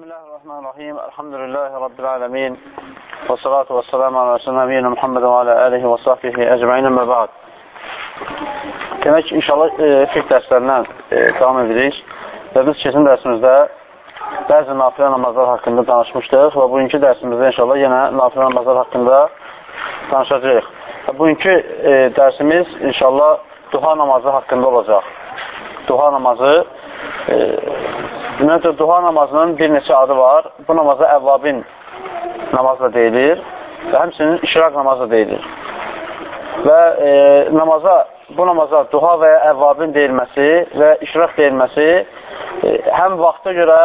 Bismillahirrahmanirrahim. Elhamdülillahi Rabbil alemin. Və salatu və salamu ala Resulü Nebiyyina Muhammed və alə alihi və sahbihi əcməin əmmə bəad. Demək, inşallah e, fiqh dərslərindən e, davam edirik və biz keçən dərsimizdə bəzi nafilə namazlar haqqında danışmışdıq və bugünkü dərsimizdə inşallah yenə nafilə namazlar haqqında danışacağıq. Və bugünkü e, dərsimiz inşallah duha namazı haqqında olacaq. Duha namazı e, Ümumiyyətlə, duha namazının bir neçə adı var. Bu namaza əvvabin namaz da deyilir və həmçinin işraq namaz da deyilir. Və e, namaza, bu namaza duha və əvvabin deyilməsi və işraq deyilməsi e, həm vaxta görə,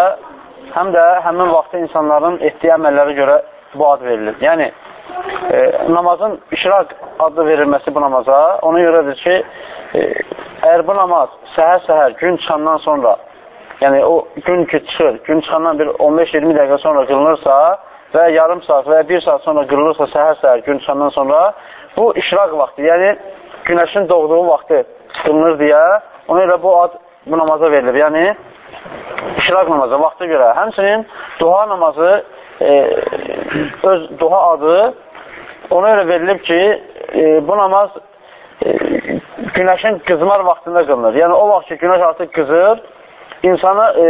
həm də həmin vaxtda insanların etdiyi əməllərə görə bu ad verilir. Yəni, e, namazın işraq adı verilməsi bu namaza ona görədir ki, e, əgər bu namaz səhər-səhər gün çıxandan sonra yəni o gün ki çıxır, gün çıxandan bir 15-20 dəqiqə sonra qılınırsa və yarım saat və bir saat sonra qılınırsa səhər-səhər gün çıxandan sonra bu işraq vaxtı, yəni günəşin doğduğu vaxtı qılınır deyə ona görə bu ad bu namaza verilir. Yəni işraq namazı vaxta görə. Həmçinin duha namazı e, öz duha adı ona görə verilib ki, e, bu namaz e, günəşin qızmar vaxtında qılınır. Yəni o vaxt ki, günəş artıq qızır, insanı e,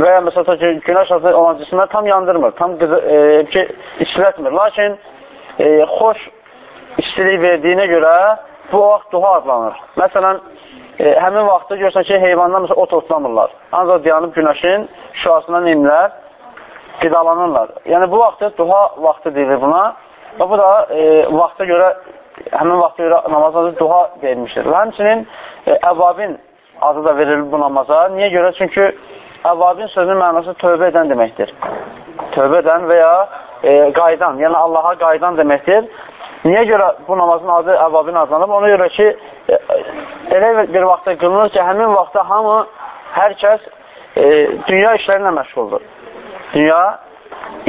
və ya məsələn ki, günəş altında olan cisimləri tam yandırmır, tam qızı, e, ki, işlətmir. Lakin e, xoş istilik verdiyinə görə bu vaxt duha adlanır. Məsələn, e, həmin vaxtda görsən ki, heyvanlar məsələn, ot otlamırlar. Ancaq dayanıb günəşin şüasından inlər, qidalanırlar. Yəni, bu vaxtı duha vaxtı deyilir buna və bu da e, vaxta görə, həmin vaxta görə namazda duha deyilmişdir. Və həmçinin e, əvabin adı da verilir bu namaza. Niyə görə? Çünki əvabin sözünün mənası tövbə edən deməkdir. Tövbə edən və ya e, qaydan, yəni Allaha qaydan deməkdir. Niyə görə bu namazın adı əvabin adlanıb? Ona görə ki, e, elə bir vaxtda qılınır ki, həmin vaxtda hamı, hər kəs e, dünya işlərinə məşğuldur. Dünya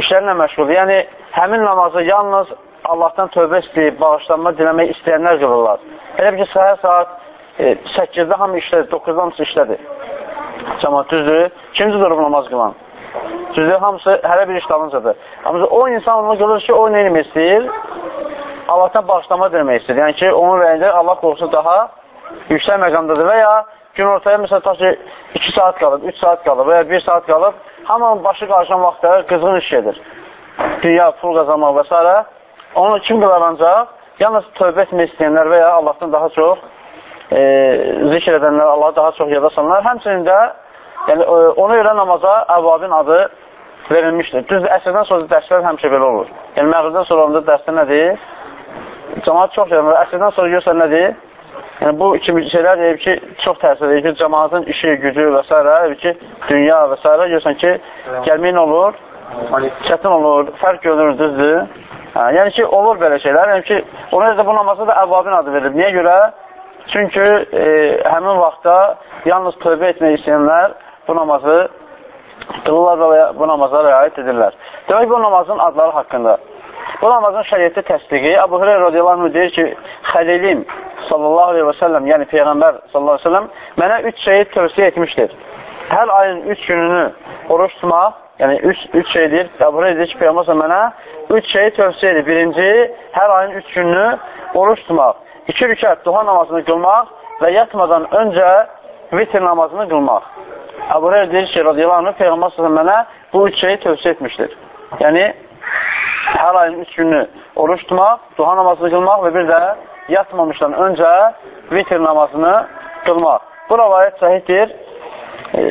işlərinə məşğuldur. Yəni, həmin namazı yalnız Allahdan tövbə istəyib, bağışlanma diləmək istəyənlər qılırlar. Elə bir ki, səhər saat 8-də hamı işlədir, 9-da hamısı işlədir. Cəmat düzdür. Kimci durub namaz qılan? Düzdür, hamısı hələ bir iş dalıncadır. Amma o insan onu qılır ki, o nə eləmək istəyir? Allahdan bağışlama demək istəyir. Yəni ki, onun rəyində Allah qorxusu daha yüksək məqamdadır və ya gün ortaya məsələn, ta ki, 2 saat qalıb, 3 saat qalıb və ya 1 saat qalıb, hamının başı qarşılan vaxtda qızğın iş edir. Dünya, pul qazanmaq və s. Onu kim qılar ancaq? Yalnız tövbə etmək istəyənlər və ya Allahdan daha çox e, zikr edənlər, Allahı daha çox yada sanlar. Həmçinin də yəni, e, ona görə namaza əvabin adı verilmişdir. Düzdür, əsrdən sonra dərslər həmişə belə olur. Yəni, məğribdən sonra onda dərsdə nədir? Cəmaat çox yəni, əsrdən sonra görsən nədir? Yəni, bu kimi şeylər deyib ki, çox təsir edir ki, cəmaatın işi, gücü və s. deyib ki, dünya və s. görsən ki, gəlməyin olur, çətin olur, fərq görünür, düzdür. Hə, yəni ki, olur belə şeylər. Yəni ki, ona görə bu namaza da əvabin adı verilir. Niyə görə? Çünki e, həmin vaxtda yalnız tövbə etmək istəyənlər bu namazı qılırlar və bu namaza riayət edirlər. Demək, bu namazın adları haqqında. Bu namazın şəriyyəti təsdiqi Əbu Hüreyra radiyallahu anh deyir ki, Xəlilim sallallahu aleyhi və səlləm, yəni Peyğəmbər sallallahu aleyhi və səlləm mənə üç şeyi tövsiyə etmişdir. Hər ayın üç gününü oruç tutmaq, yəni üç, üç şeydir. Əbu Hüreyra deyir ki, Peyğəmbər mənə üç şeyi tövsiyə edir. Birinci, hər ayın üç gününü oruç tutmaq iki rükət duha namazını qılmaq və yatmadan öncə vitr namazını qılmaq. Əbu Reyr deyir ki, radiyallahu anh, Peyğəmbər s.ə.v mənə bu üç şeyi tövsiyə etmişdir. Yəni, hər ayın üç günü oruç tutmaq, duha namazını qılmaq və bir də yatmamışdan öncə vitr namazını qılmaq. Bu rəvayət səhiddir. E,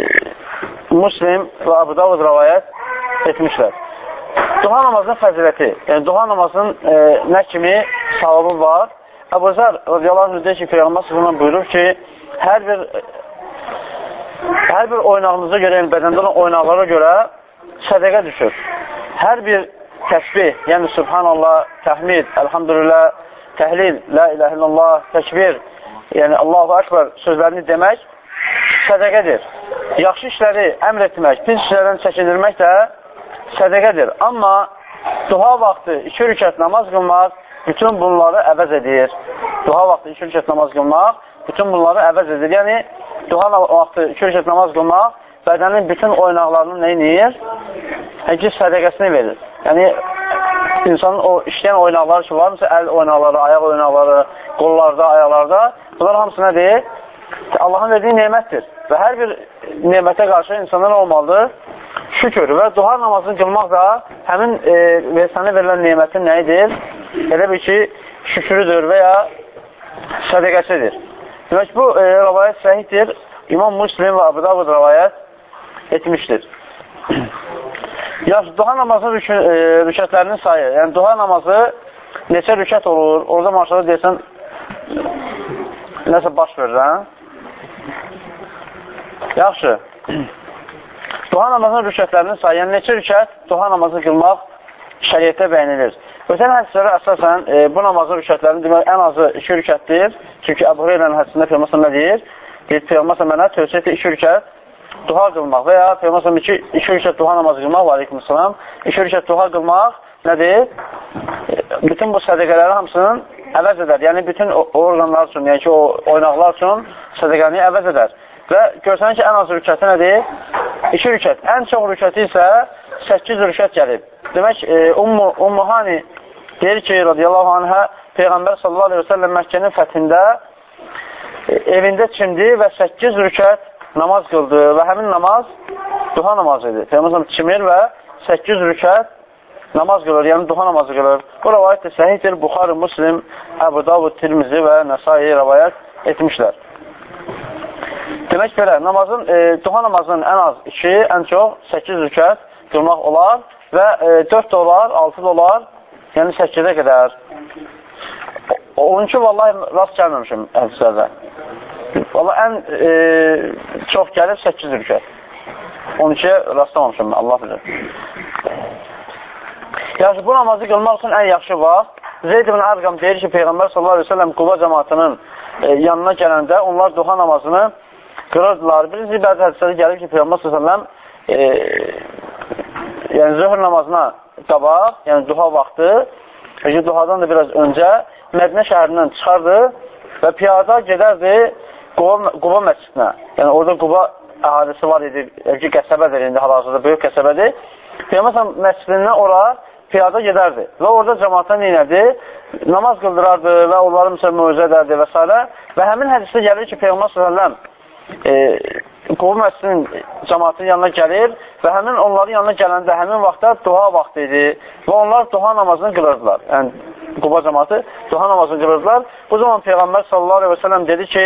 Muslim və Abu Davud rəvayət etmişlər. Duha namazının fəziləti, yəni duha namazının e, nə kimi savabı var? Əbu Zər radiyallahu anh deyir ki, Peyğəmbər sözündən buyurur ki, hər bir hər bir oynağınıza görə, yəni bədəndə olan oynaqlara görə sədəqə düşür. Hər bir təsbih, yəni Subhanallah, təhmid, əlhamdülillah, təhlil, la ilahe illallah, təkbir, yəni Allahu Akbar sözlərini demək sədəqədir. Yaxşı işləri əmr etmək, pis işlərdən çəkindirmək də sədəqədir. Amma duha vaxtı iki rükət namaz qılmaq bütün bunları əvəz edir. Duha vaxtı iki rükət namaz qılmaq bütün bunları əvəz edir. Yəni, duha vaxtı iki rükət namaz qılmaq bədənin bütün oynaqlarını neyinir? həqiqi sədəqəsini verir. Yəni, insanın o işləyən oynaqları ki, varmısa, əl oynaqları, ayaq oynaqları, qollarda, ayaqlarda, bunlar hamısı nədir? Allahın verdiyi nemətdir. Və hər bir nemətə qarşı insanlar olmalıdır? Şükür və duha namazını qılmaq da həmin e, sənə verilən nemətin nə edir? Elə bir ki, şükürüdür və ya sədəqəsidir. Demək, bu e, rəvayət səhiddir. İmam Müslim və Abu Davud rəvayət etmişdir. Yaxşı, duha namazının rük e, rükətlərinin sayı. Yəni, duha namazı neçə rükət olur? Orada maşallah deyəsən, nəsə baş verir, hə? Yaxşı. Duha namazının rükətlərinin sayı. Yəni, neçə rükət duha namazı qılmaq şəriyyətdə bəyinilir. Ötən hədislərə əsasən e, bu namazın rükətlərinin demək, ən azı iki rükətdir. Çünki Əbu Hüreyrənin hədisində Peyğəmbər nə deyir? Deyir, Peyğəmbər mənə tövsiyə etdi iki rükət duha qılmaq və ya Peyğəmbər iki, iki rükət duha namazı qılmaq var, aleykümselam. İki rükət duha qılmaq nədir? Bütün bu sədəqələri hamısının əvəz edər. Yəni, bütün orqanlar üçün, yəni ki, o oynaqlar üçün sədəqəni əvəz edər. Və görsənir ki, ən az rükəti nədir? İki rükət. Ən çox rükəti isə 8 rükət gəlib. Demək, e, Ummu, Ummu Hani deyir ki, radiyallahu anhə, Peyğəmbər sallallahu aleyhi ve sellem Məkkənin fəthində e, evində çimdi və 8 rükət namaz qıldı və həmin namaz duha namazı idi. Peyğəmbər çimir və 8 rükət namaz qılır, yəni duha namazı qılır. Bu rəvayət də səhihdir. Buxarı, Muslim, Əbu Davud, Tirmizi və Nəsai rəvayət etmişlər. Demək belə, namazın, e, duha namazının ən az 2, ən çox 8 rükət qılmaq olar və e, 4 də olar, 6 da olar, yəni 8-ə qədər. Onun ki, vallahi rast gəlməmişim hədislərdə. Valla ən e, çox gəlir 8 rükət. 12-yə rastlamamışım, Allah bilir. Yaxşı, bu namazı qılmaq üçün ən yaxşı vaxt Zeyd ibn Arqam deyir ki, Peyğəmbər sallallahu aleyhi ve sellem Quba cəmatının e, yanına gələndə onlar duha namazını qırırdılar. Birinci bəzi hədisədə gəlir ki, Peyğəmbər sallallahu e, yəni zöhr namazına qabaq, yəni duha vaxtı, çünki duhadan da biraz öncə Mədinə şəhərindən çıxardı və piyada gedərdi Quba, Quba məscidinə, yəni orada Quba əhalisi var idi, ki, qəsəbədir indi hal-hazırda, böyük qəsəbədir. Peyğəmbər məscidindən ora piyada gedərdi və orada cəmaata neynədi? Namaz qıldırardı və onları məsələn möcə edərdi və s. Və həmin hədisdə gəlir ki, Peyğəmbər s.ə.v e, Quba məscidinin cəmaatının yanına gəlir və həmin onların yanına gələndə həmin vaxtda dua vaxtı idi və onlar dua namazını qılırdılar. Yəni, Quba cəmaatı dua namazını qılırdılar. Bu zaman Peyğəmbər sallallahu aleyhi və sələm dedi ki,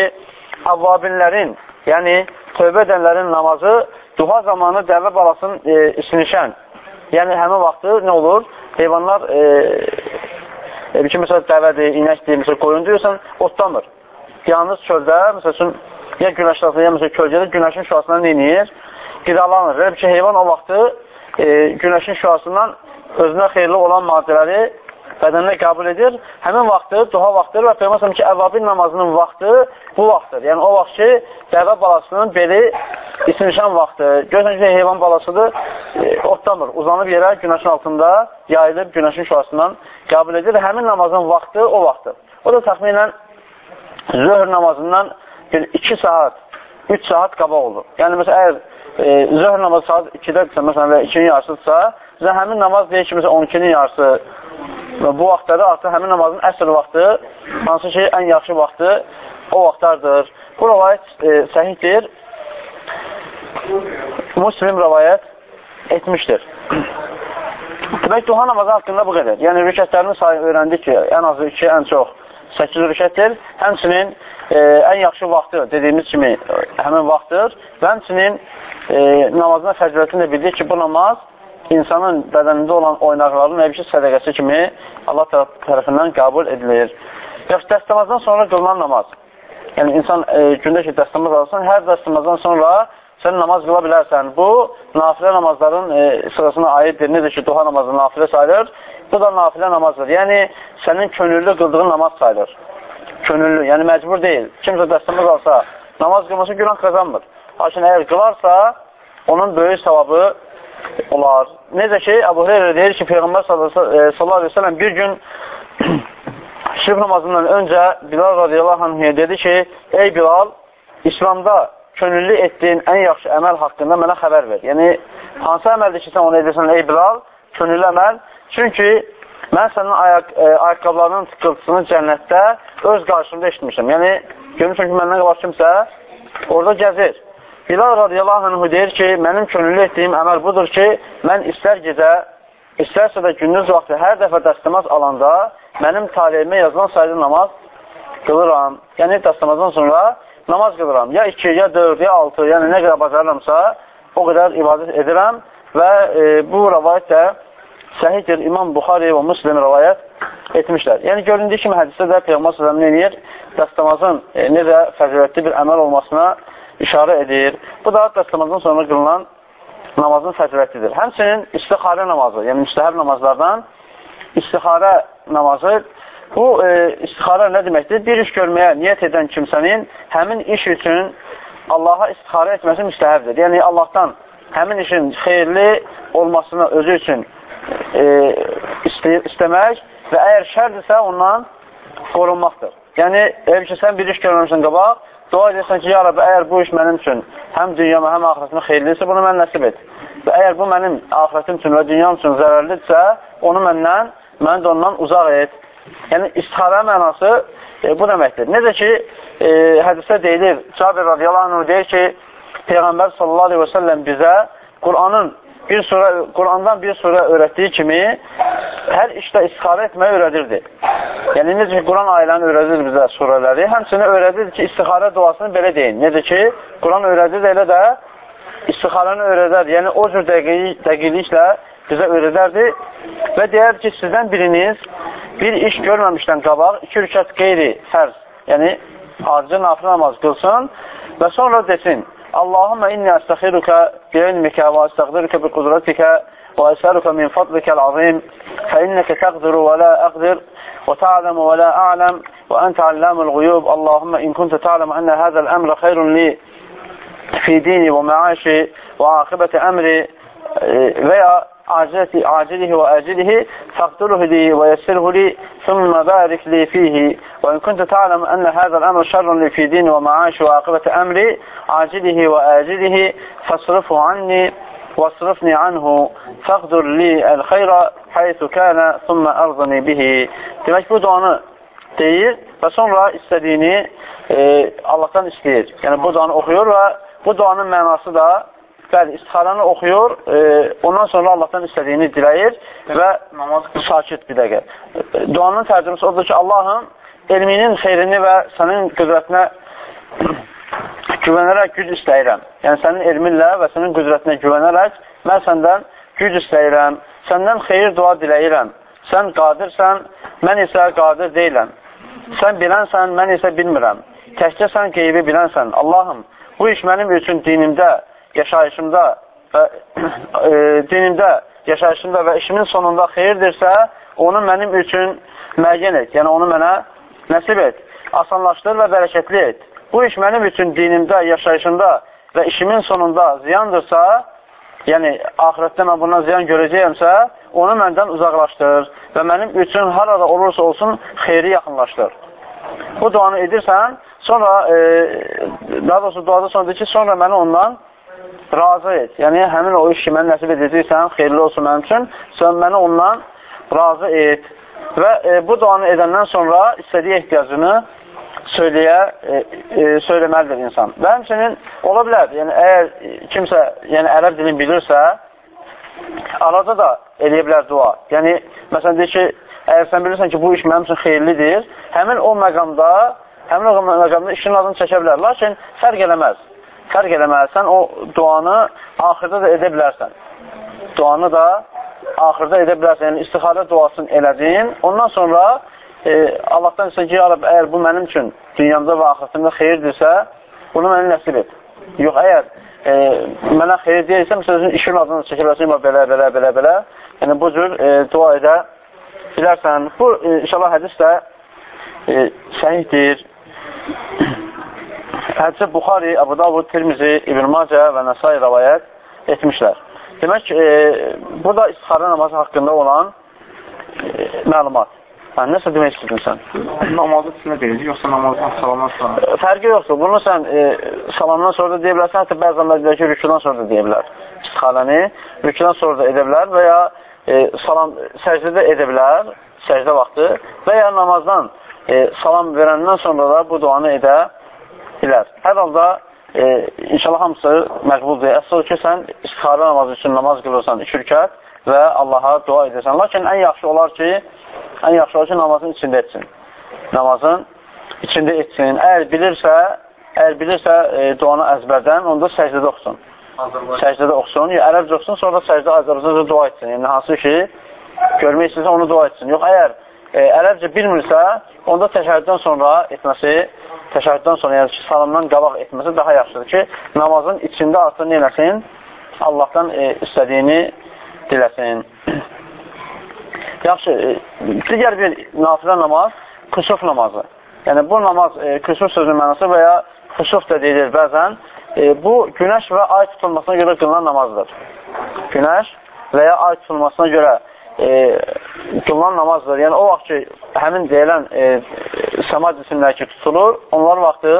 avvabinlərin, yəni tövbə edənlərin namazı duha zamanı dəvə balasının e, isinişən. Yəni həmin vaxtı nə olur? Heyvanlar e, e, bir ki, məsələn, dəvədir, inəkdir, məsələn, qoyun deyirsən, otlamır. Yalnız çöldə, məsəl üçün, ya günəş altında, ya məsələn, kölgədə günəşin şüasından neyinir? Qidalanır. Elə ki, heyvan o vaxtı e, günəşin şüasından özünə xeyirli olan maddələri bədəninə qəbul edir. Həmin vaxtı, duha vaxtıdır və Peyğəmbər ki, əvvabin namazının vaxtı bu vaxtdır. Yəni o vaxt ki, dəvə balasının beli isinişən vaxtı. Görürsən ki, heyvan balasıdır, e, otlamır, uzanıb yerə günəşin altında yayılıb günəşin şüasından qəbul edir. Həmin namazın vaxtı o vaxtdır. O da təxminən zöhr namazından bir 2 saat, 3 saat qabaq olur. Yəni, məsələn, əgər e, zöhr namazı saat 2-dədirsə, məsələn, və 2-nin yarısıdırsa, bizə həmin namaz deyir ki, məsələn, 12-nin yarısı Və bu vaxtlarda artıq həmin namazın əsr vaxtı, hansı ki, ən yaxşı vaxtı o vaxtlardır. Bu rəvayət e, səhiddir. Muslim rəvayət etmişdir. Demək, duha namazı haqqında bu qədər. Yəni, rükətlərinin sayı öyrəndik ki, ən azı 2, ən çox 8 rükətdir. Həmçinin e, ən yaxşı vaxtı dediyimiz kimi e, həmin vaxtdır. Və həmçinin e, namazına fəzilətini də bildik ki, bu namaz insanın bədənində olan oynaqların nə bir ki, sədəqəsi kimi Allah tərəfindən qəbul edilir. Yaxşı, dəstəmazdan sonra qılınan namaz. Yəni, insan e, gündə ki, dəstəmaz alırsan, hər dəstəmazdan sonra sən namaz qıla bilərsən. Bu, nafilə namazların e, sırasına aiddir. Necə ki, duha namazı nafilə sayılır, bu da nafilə namazdır. Yəni, sənin könüllü qıldığın namaz sayılır. Könüllü, yəni məcbur deyil. Kimsə dəstəmaz alsa, namaz qılması günah qazanmır. Lakin əgər qılarsa, onun böyük savabı olar. Necə ki, Əbu Hüreyra deyir ki, Peyğəmbər sallallahu aleyhi ve sellem bir gün şirk namazından öncə Bilal radiyallahu anhüyə dedi ki, ey Bilal, İslamda könüllü etdiyin ən yaxşı əməl haqqında mənə xəbər ver. Yəni, hansı əməldir ki, sən onu edirsən, ey Bilal? Könüllü əməl. Çünki mən sənin ayaq, e, ayaqqablarının tıqqıltısını cənnətdə öz qarşımda eşitmişim. Yəni, görmüşəm ki, məndən qabaq kimsə orada gəzir. Bilal radiyallahu anhu deyir ki, mənim könüllü etdiyim əməl budur ki, mən istər gecə, istərsə də gündüz vaxtı hər dəfə dəstəmaz alanda mənim taliyimə yazılan sayılı namaz qılıram. Yəni, dəstəmazdan sonra namaz qılıram. Ya 2, ya 4, ya 6, yəni nə qədər bacarıramsa, o qədər ibadət edirəm və e, bu rəvayət də səhiddir. İmam Buxari və Müslim rəvayət etmişlər. Yəni, göründüyü kimi hədisdə də Peyğmbər s.ə.v nə edir? Dəstəmazın e, necə fəzilətli bir əməl olmasına işarə edir. Bu da dəstəmazdan sonra qılınan namazın fəzilətidir. Həmçinin istixarə namazı, yəni müstəhəb namazlardan istixarə namazı Bu e, istixara nə deməkdir? Bir iş görməyə niyyət edən kimsənin həmin iş üçün Allaha istixara etməsi müstəhəbdir. Yəni, Allahdan həmin işin xeyirli olmasını özü üçün e, istə istəmək və əgər şərdirsə ondan qorunmaqdır. Yəni, eğer ki, sən bir iş görməmişsən qabaq, dua edirsən ki, ya Rabbi, əgər bu iş mənim üçün həm dünyama, həm ahirətimə xeyirlidirsə, bunu mən nəsib et. Və əgər bu mənim ahirətim üçün və dünyam üçün zərərlidirsə, onu məndən, məni də ondan uzaq et. Yəni, istihara mənası e, bu deməkdir. Necə ki, e, hədisdə deyilir, Cabir radiyallahu anh deyir ki, Peyğəmbər sallallahu aleyhi və səlləm bizə Qur'anın bir surə, Qur'andan bir surə öyrətdiyi kimi hər işdə istixara etməyi öyrədirdi. Yəni, necə ki, Quran ailəni öyrədir bizə surələri, həmçinin öyrədir ki, istixara duasını belə deyin. Necə ki, Quran öyrədir elə də istixaranı öyrədər. Yəni, o cür dəqiqliklə bizə öyrədərdi və deyər ki, sizdən biriniz bir iş görməmişdən qabaq iki rükət qeyri fərz, yəni acı nafilə namaz qılsın və sonra desin Allahumma inni əstəxirukə bi-ilmikə və əstəqdirukə bi-qudratikə və əsəlukə min fadlikəl azim fə innəkə təqdiru və la əqdir və ta'ləmu və la a'ləm və əntə allamul quyub Allahumma in kuntə ta'ləm ənə həzəl əmrə xeyrun li fi dini və məaşi və aqibəti əmri və ya عاجلته عاجله وآجله فاقتله لي ويسره لي ثم بارك لي فيه وإن كنت تعلم أن هذا الأمر شر لي في ديني ومعاشي وعاقبة أمري عاجله وآجله فاصرفه عني واصرفني عنه fəqdur li əl-xeyra haythu kana thumma arzani bihi. Demək bu duanı deyir və sonra istədiyini e, Allahdan istəyir. Yəni bu duanı oxuyur və bu duanın mənası da bəli, istixaranı oxuyur, e, ondan sonra Allahdan istədiyini diləyir və namaz sakit bir dəqiqə. Duanın tərcüməsi odur ki, Allahım elminin xeyrini və sənin qüdrətinə güvənərək güc istəyirəm. Yəni, sənin elminlə və sənin qüdrətinə güvənərək mən səndən güc istəyirəm, səndən xeyir dua diləyirəm. Sən qadirsən, mən isə qadir deyiləm. Sən bilənsən, mən isə bilmirəm. Təkcə sən qeybi bilənsən. Allahım, bu iş mənim üçün dinimdə yaşayışımda və e, dinimdə, yaşayışımda və işimin sonunda xeyirdirsə, onu mənim üçün müəyyən et. Yəni, onu mənə nəsib et. Asanlaşdır və bərəkətli et. Bu iş mənim üçün dinimdə, yaşayışımda və işimin sonunda ziyandırsa, yəni ahirətdə mən bundan ziyan görəcəyəmsə, onu məndən uzaqlaşdır və mənim üçün harada olursa olsun xeyri yaxınlaşdır. Bu duanı edirsən, sonra, e, daha doğrusu duada sonra deyir ki, sonra məni ondan razı et. Yəni, həmin o iş ki, mən nəsib edəcəksən, xeyirli olsun mənim üçün, sən məni ondan razı et. Və e, bu duanı edəndən sonra istədiyi ehtiyacını söyləyə, e, e, söyləməlidir insan. Və həmçinin ola bilər, yəni əgər kimsə yəni, ərəb dilini bilirsə, arada da eləyə bilər dua. Yəni, məsələn, deyir ki, əgər sən bilirsən ki, bu iş mənim üçün xeyirlidir, həmin o məqamda, həmin o məqamda işin adını çəkə bilər. Lakin fərq eləməz fərq eləməlisən, o duanı axırda da edə bilərsən. Duanı da axırda edə bilərsən. Yəni, istixarə duasını elədin. Ondan sonra e, Allahdan istəyir ki, ya Rab, əgər bu mənim üçün dünyamda və axirətimdə xeyirdirsə, bunu mənə nəsib et. Yox, əgər e, mənə xeyir deyirsə, məsələn, işin adını çəkə bilərsən, belə, belə, belə, belə. Yəni, bu cür e, dua edə bilərsən. Bu, e, inşallah, hədis də e, səhihdir. Hədisə Buxari, Əbu Davud, Tirmizi, İbn Macə və Nəsai rəvayət etmişlər. Demək, e, bu da istixarə namazı haqqında olan e, məlumat. Hə, nəsə demək istədin sən? Namazı içində deyilir, yoxsa namazdan salamdan sonra? Fərqi yoxdur. Bunu sən e, salamdan sonra da deyə bilərsən, hətta bəzən deyir ki, rükudan sonra da deyə bilər. İstixaləni rükudan sonra da edə bilər və ya e, salam səcdə edə bilər, səcdə vaxtı və ya namazdan e, salam verəndən sonra da bu duanı edə bilər. Hər halda e, inşallah hamısı məqbuldur. Əsas ki, sən istixarə namazı üçün namaz qılırsan, iki rükət və Allaha dua edirsən. Lakin ən yaxşı olar ki, ən yaxşı olar ki, namazın içində etsin. Namazın içində etsin. Əgər bilirsə, əgər bilirsə e, duanı əzbərdən, onda səcdədə oxusun. Səcdədə oxusun, ya ərəbcə oxusun, sonra səcdə Azərbaycanca dua etsin. Yəni, hansı ki, görmək istəyirsə, onu dua etsin. Yox, əgər e, ərəbcə bilmirsə, onda təşəhhüddən sonra etməsi, təşəhhüddən sonra, yəni ki, salamdan qabaq etməsi daha yaxşıdır ki, namazın içində artıq neyləsin? Allahdan e, istədiyini diləsin. Yaxşı, e, digər bir nafilə namaz kusuf namazı. Yəni, bu namaz e, kusuf sözünün mənası və ya kusuf da deyilir bəzən. E, bu, günəş və ay tutulmasına görə qılınan namazdır. Günəş və ya ay tutulmasına görə e, qılınan namazdır. Yəni, o vaxt ki, həmin deyilən e, səma cisimləri ki, tutulur, onlar vaxtı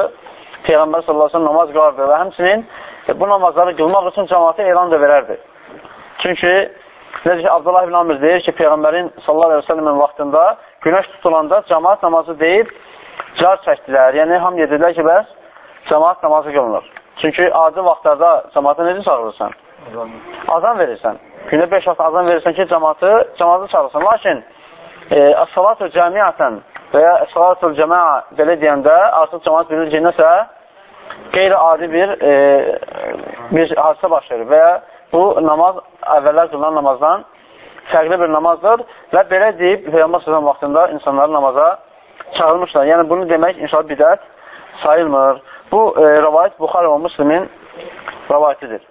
Peyğəmbər sallallahu namaz qılardı və həmsinin e, bu namazları qılmaq üçün cəmatı elan da verərdi. Çünki Necə ki, Abdullah ibn Amir deyir ki, Peyğəmbərin sallallahu aleyhi ve sellemin vaxtında günəş tutulanda cəmaat namazı deyib car çəkdilər. Yəni, ham yedirlər ki, bəs cəmaat namazı qılınır. Çünki adi vaxtlarda cəmaatı necə çağırırsan? Azan verirsən. Gündə 5 vaxt azan verirsən ki, cəmaatı, cəmaatı çağırırsan. Lakin, e, əs-salatu cəmiyyətən və ya əs-salatu cəməə belə deyəndə artıq cəmaat bilir ki, nəsə qeyri-adi bir, e, bir hadisə baş verir və ya bu namaz əvvəllər qılınan namazdan fərqli bir namazdır və belə deyib Peyğəmbər sözən vaxtında insanları namaza çağırmışlar. Yəni bunu demək inşallah bidət sayılmır. Bu e, rəvayət Buxarə və Müslimin rəvayətidir.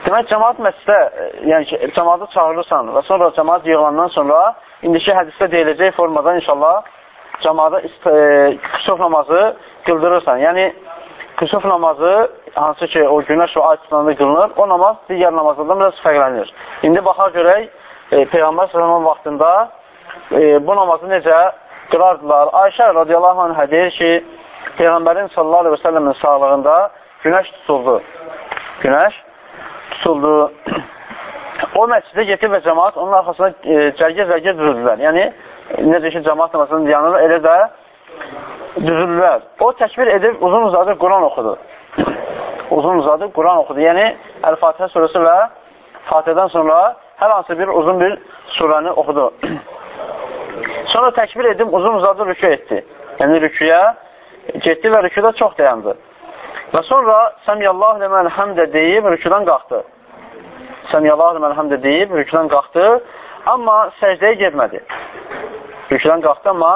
Demək, cəmaat məsələ, e, yəni cəmaatı çağırırsan və sonra cəmaat yığılandan sonra indiki hədisdə deyiləcək formada inşallah cəmaata e, kusuf namazı qıldırırsan. Yəni, kusuf namazı hansı ki o günəş və ay tutulanda qılınır, o namaz digər namazlardan biraz fərqlənir. İndi baxaq görək, e, Peyğəmbər sallallahu vaxtında e, bu namazı necə qılardılar. Ayşə radiyallahu anhə deyir ki, Peyğəmbərin sallallahu aleyhi və səlləmin sağlığında günəş tutuldu. Günəş tutuldu. O məscidə getir və cəmaat onun arxasında e, cərgə-cərgə düzüldülər. Yəni, necə ki, cəmaat namazını dayanır, elə də düzüldülər. O təkbir edib uzun uzadır Quran oxudu uzun uzadı Quran oxudu. Yəni, Əl-Fatihə surəsi və Fatihədən sonra hər hansı bir uzun bir surəni oxudu. sonra təkbir edim, uzun uzadı rükü etdi. Yəni, rüküyə getdi və rüküdə çox dayandı. Və sonra Səmiyallahu ləmən həmdə deyib rüküdən qalxdı. Səmiyallahu ləmən həmdə deyib rüküdən qalxdı, amma səcdəyə getmədi. Rüküdən qalxdı, amma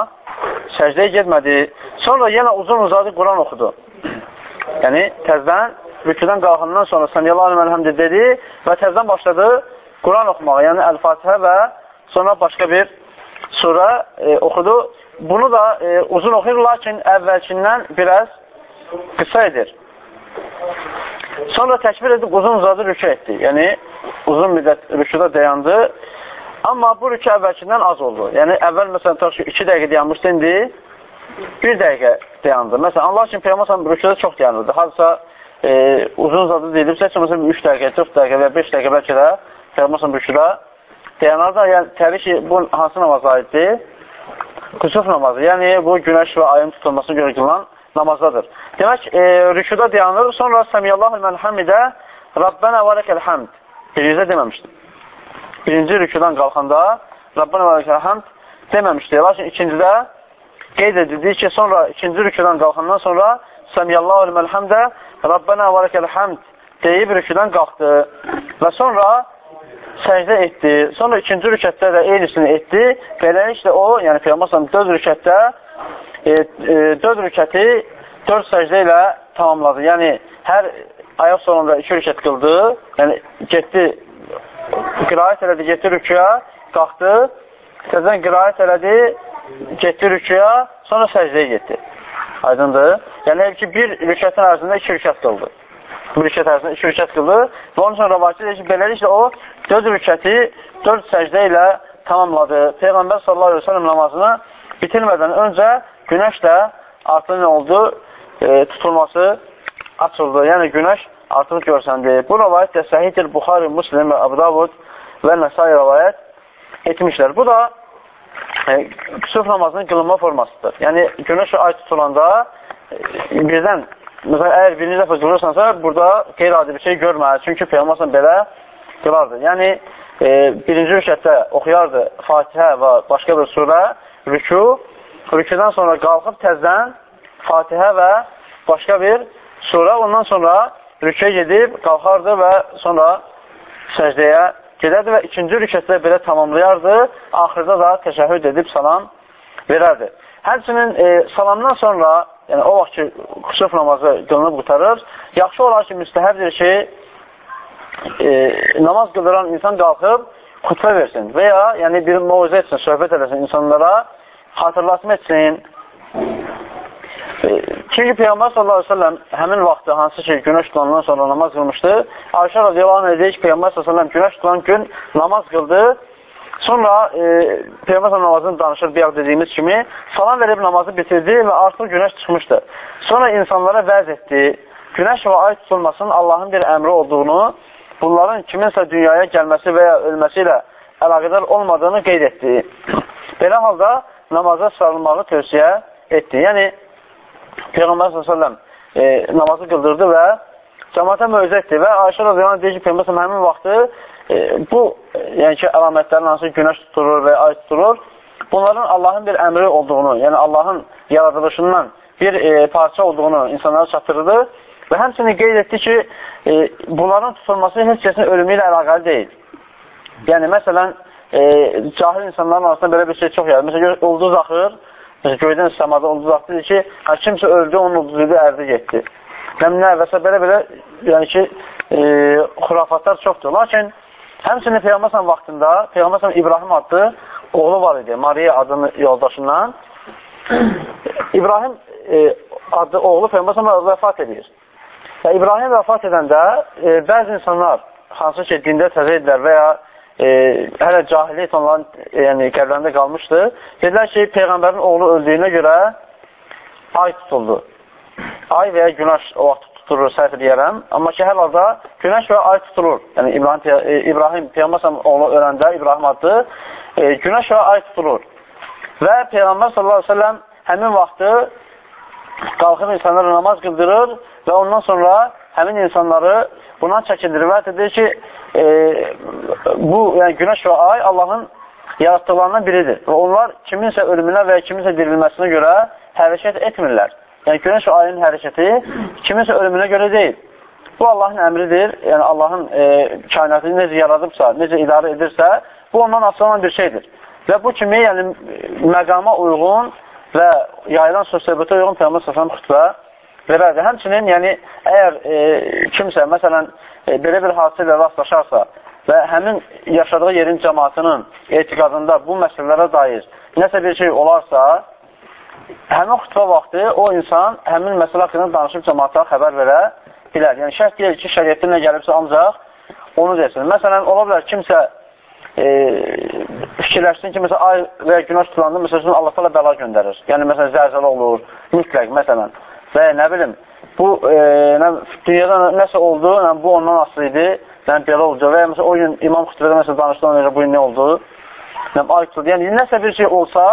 səcdəyə getmədi. Sonra yenə uzun uzadı Quran oxudu. Yəni, təzdən rüküdən qalxandan sonra Səmiyallahu əlhəmdə dedi və təzdən başladı Quran oxumağa, yəni Əl-Fatihə və sonra başqa bir surə e, oxudu. Bunu da e, uzun oxuyur, lakin əvvəlkindən biraz qısa edir. Sonra təkbir edib uzun uzadı rükü etdi. Yəni, uzun müddət rüküdə dayandı. Amma bu rükü əvvəlkindən az oldu. Yəni, əvvəl məsələn, tutaq ki, 2 dəqiqə dayanmışdı, indi 1 dəqiqə dayandı. Məsələn, Allah üçün Peyğəmbər rüküdə çox dayanırdı. Hadisa e, uzun zadı deyilibsə, məsələn 3 dəqiqə, 4 dəqiqə və 5 dəqiqə bəlkə də Peyğəmbər rüküdə dayanardı. Yəni, təbii ki, bu hansı namaz aiddir? Kusuf namazı. Yəni, bu günəş və ayın tutulmasına görə qılınan namazdadır. Demək, e, rüküdə dayanır, sonra Səmiyyallahu mən həmidə Rabbənə və ləkəl həmd. Birincə deməmişdir. Birinci rüküdən qalxanda Rabbənə və ləkəl həmd deməmişdir. Lakin ikincidə qeyd edildi ki, sonra ikinci rüküdən qalxandan sonra Səmiyyallahu limel həmdə Rabbənə və ləkəl həmd deyib rüküdən qalxdı və sonra səcdə etdi. Sonra ikinci rükətdə də eynisini etdi. Beləliklə o, yəni Peyğəmbər dörd rükətdə e, e, dörd rükəti dörd səcdə ilə tamamladı. Yəni hər ayaq sonunda iki rükət qıldı. Yəni getdi, qiraət elədi, getdi rüküyə, qalxdı. Təzən qiraət elədi, getdi rüküyə, sonra səcdəyə getdi. Aydındır? Yəni ki, bir rükətin ərzində iki rükət qıldı. Bir rükət ərzində iki rükət qıldı və onun üçün rəvayətdə deyir ki, beləliklə o dörd rükəti dörd səcdə ilə tamamladı. Peyğəmbər sallallahu aleyhi ve sellem namazını bitirmədən öncə günəş də artıq nə oldu? E, tutulması açıldı. Yəni günəş artıq görsəndi. Bu rəvayət də səhiddir. Buxari, Muslim və Abu Davud və Nəsai rəvayət etmişlər. Bu da e, küsuf namazının qılınma formasıdır. Yəni günəş ay tutulanda e, birdən Məsələn, əgər birinci dəfə qılırsansa, burada qeyri-adi bir şey görməli. Çünki Peyğəmbər belə qılardı. Yəni, e, birinci rükətdə oxuyardı Fatihə və başqa bir surə, rükü, rüküdən sonra qalxıb təzdən Fatihə və başqa bir surə, ondan sonra rükə gedib, qalxardı və sonra səcdəyə gedərdi və ikinci rükətdə belə tamamlayardı, axırda da təşəhüd edib salam verərdi. Həmçinin e, salamdan sonra yəni o vaxt ki, xüsuf namazı qılınıb qutarır, yaxşı olar ki, müstəhəbdir ki, e, namaz qıldıran insan qalxıb xütbə versin və ya yəni bir moizə etsin, söhbət edəsin insanlara, xatırlatma etsin. Çünki Peyğəmbər sallallahu aleyhi ve sellem həmin vaxtı hansı ki, günəş tutandan sonra namaz qılmışdı, Ayşə radiyallahu anh edir ki, Peyğəmbər sallallahu aleyhi ve sellem günəş tutan gün namaz qıldı Sonra e, Peyğəmbər namazını danışır bayaq dediyimiz kimi, salam verib namazı bitirdi və artıq günəş çıxmışdı. Sonra insanlara vəz etdi. Günəş və ay tutulmasının Allahın bir əmri olduğunu, bunların kiminsə dünyaya gəlməsi və ya ölməsi ilə əlaqədar olmadığını qeyd etdi. Belə halda namaza sarılmağı tövsiyə etdi. Yəni, Peyğəmbər s.ə.v e, namazı qıldırdı və cəmaata mövzə etdi və Ayşə radiyallahu deyir ki, Peyğəmbər həmin vaxtı e, bu, yəni ki, əlamətlərin hansı günəş tutulur və ay tutulur, bunların Allahın bir əmri olduğunu, yəni Allahın yaradılışından bir e, parça olduğunu insanlara çatdırdı və həmçinin qeyd etdi ki, e, bunların tutulması heç kəsin ölümü ilə əlaqəli deyil. Yəni, məsələn, e, cahil insanların arasında belə bir şey çox yadır. Məsələn, ulduz axır, məsələn, göydən səmada ulduz axır, ki, hə, kimsə öldü, onun ulduzu ərdi getdi. Nəmlə və s. belə-belə, yəni ki, e, xurafatlar çoxdur. Lakin Həmçinin Peyğəmbər vaxtında Peyğəmbər İbrahim adlı oğlu var idi, Mariya adını yoldaşından. İbrahim e, adlı oğlu Peyğəmbər vəfat edir. Və İbrahim vəfat edəndə e, bəzi insanlar, hansı ki, dində təzə edilər və ya e, hələ cahiliyyət onların e, yəni, qəlblərində qalmışdı, dedilər ki, Peyğəmbərin oğlu öldüyünə görə ay tutuldu. Ay və ya günəş o vaxt tutulur, səhv deyərəm. Amma ki, hər halda günəş və ay tutulur. Yəni, İbrahim, e, İbrahim Peyğəmbər onu öyrəndə, İbrahim adlı, e, günəş və ay tutulur. Və Peyğəmbər sallallahu aleyhi ve sellem həmin vaxtı qalxıb insanlara namaz qıldırır və ondan sonra həmin insanları buna çəkindirir və edir ki, e, bu yəni günəş və ay Allahın yaratdıqlarından biridir. Və onlar kiminsə ölümünə və ya kiminsə dirilməsinə görə hərəkət etmirlər. Yəni, günəş və ayın hərəkəti kiminsə ölümünə görə deyil. Bu, Allahın əmridir. Yəni, Allahın e, kainatı necə yaradıbsa, necə idarə edirsə, bu ondan asılan bir şeydir. Və bu kimi, yəni, məqama uyğun və yayılan sosialbətə uyğun Peyğəmbər səsələm xütbə verərdi. Həmçinin, yəni, əgər e, kimsə, məsələn, e, belə bir hadisə ilə rastlaşarsa və həmin yaşadığı yerin cəmatının etiqadında bu məsələlərə dair nəsə bir şey olarsa, həmin xütbə vaxtı o insan həmin məsələ haqqında danışıb cəmaata xəbər verə bilər. Yəni, şərt deyil ki, şəriyyətdə nə gəlibsə ancaq onu desin. Məsələn, ola bilər kimsə e, fikirləşsin ki, məsələn, ay və ya günəş tutulanda, məsələn, Allah tələ bəla göndərir. Yəni, məsələn, zəlzələ olur, mütləq, məsələn. Və nə bilim, bu, e, nə, dünyada nəsə oldu, yəni, bu ondan asılı idi, yəni, belə olacaq. Və məsələn, o gün imam xütbədə, məsələn, danışdı, ona bu gün nə oldu? Yəni, ay tutuldu. Yəni, nəsə bir şey olsa,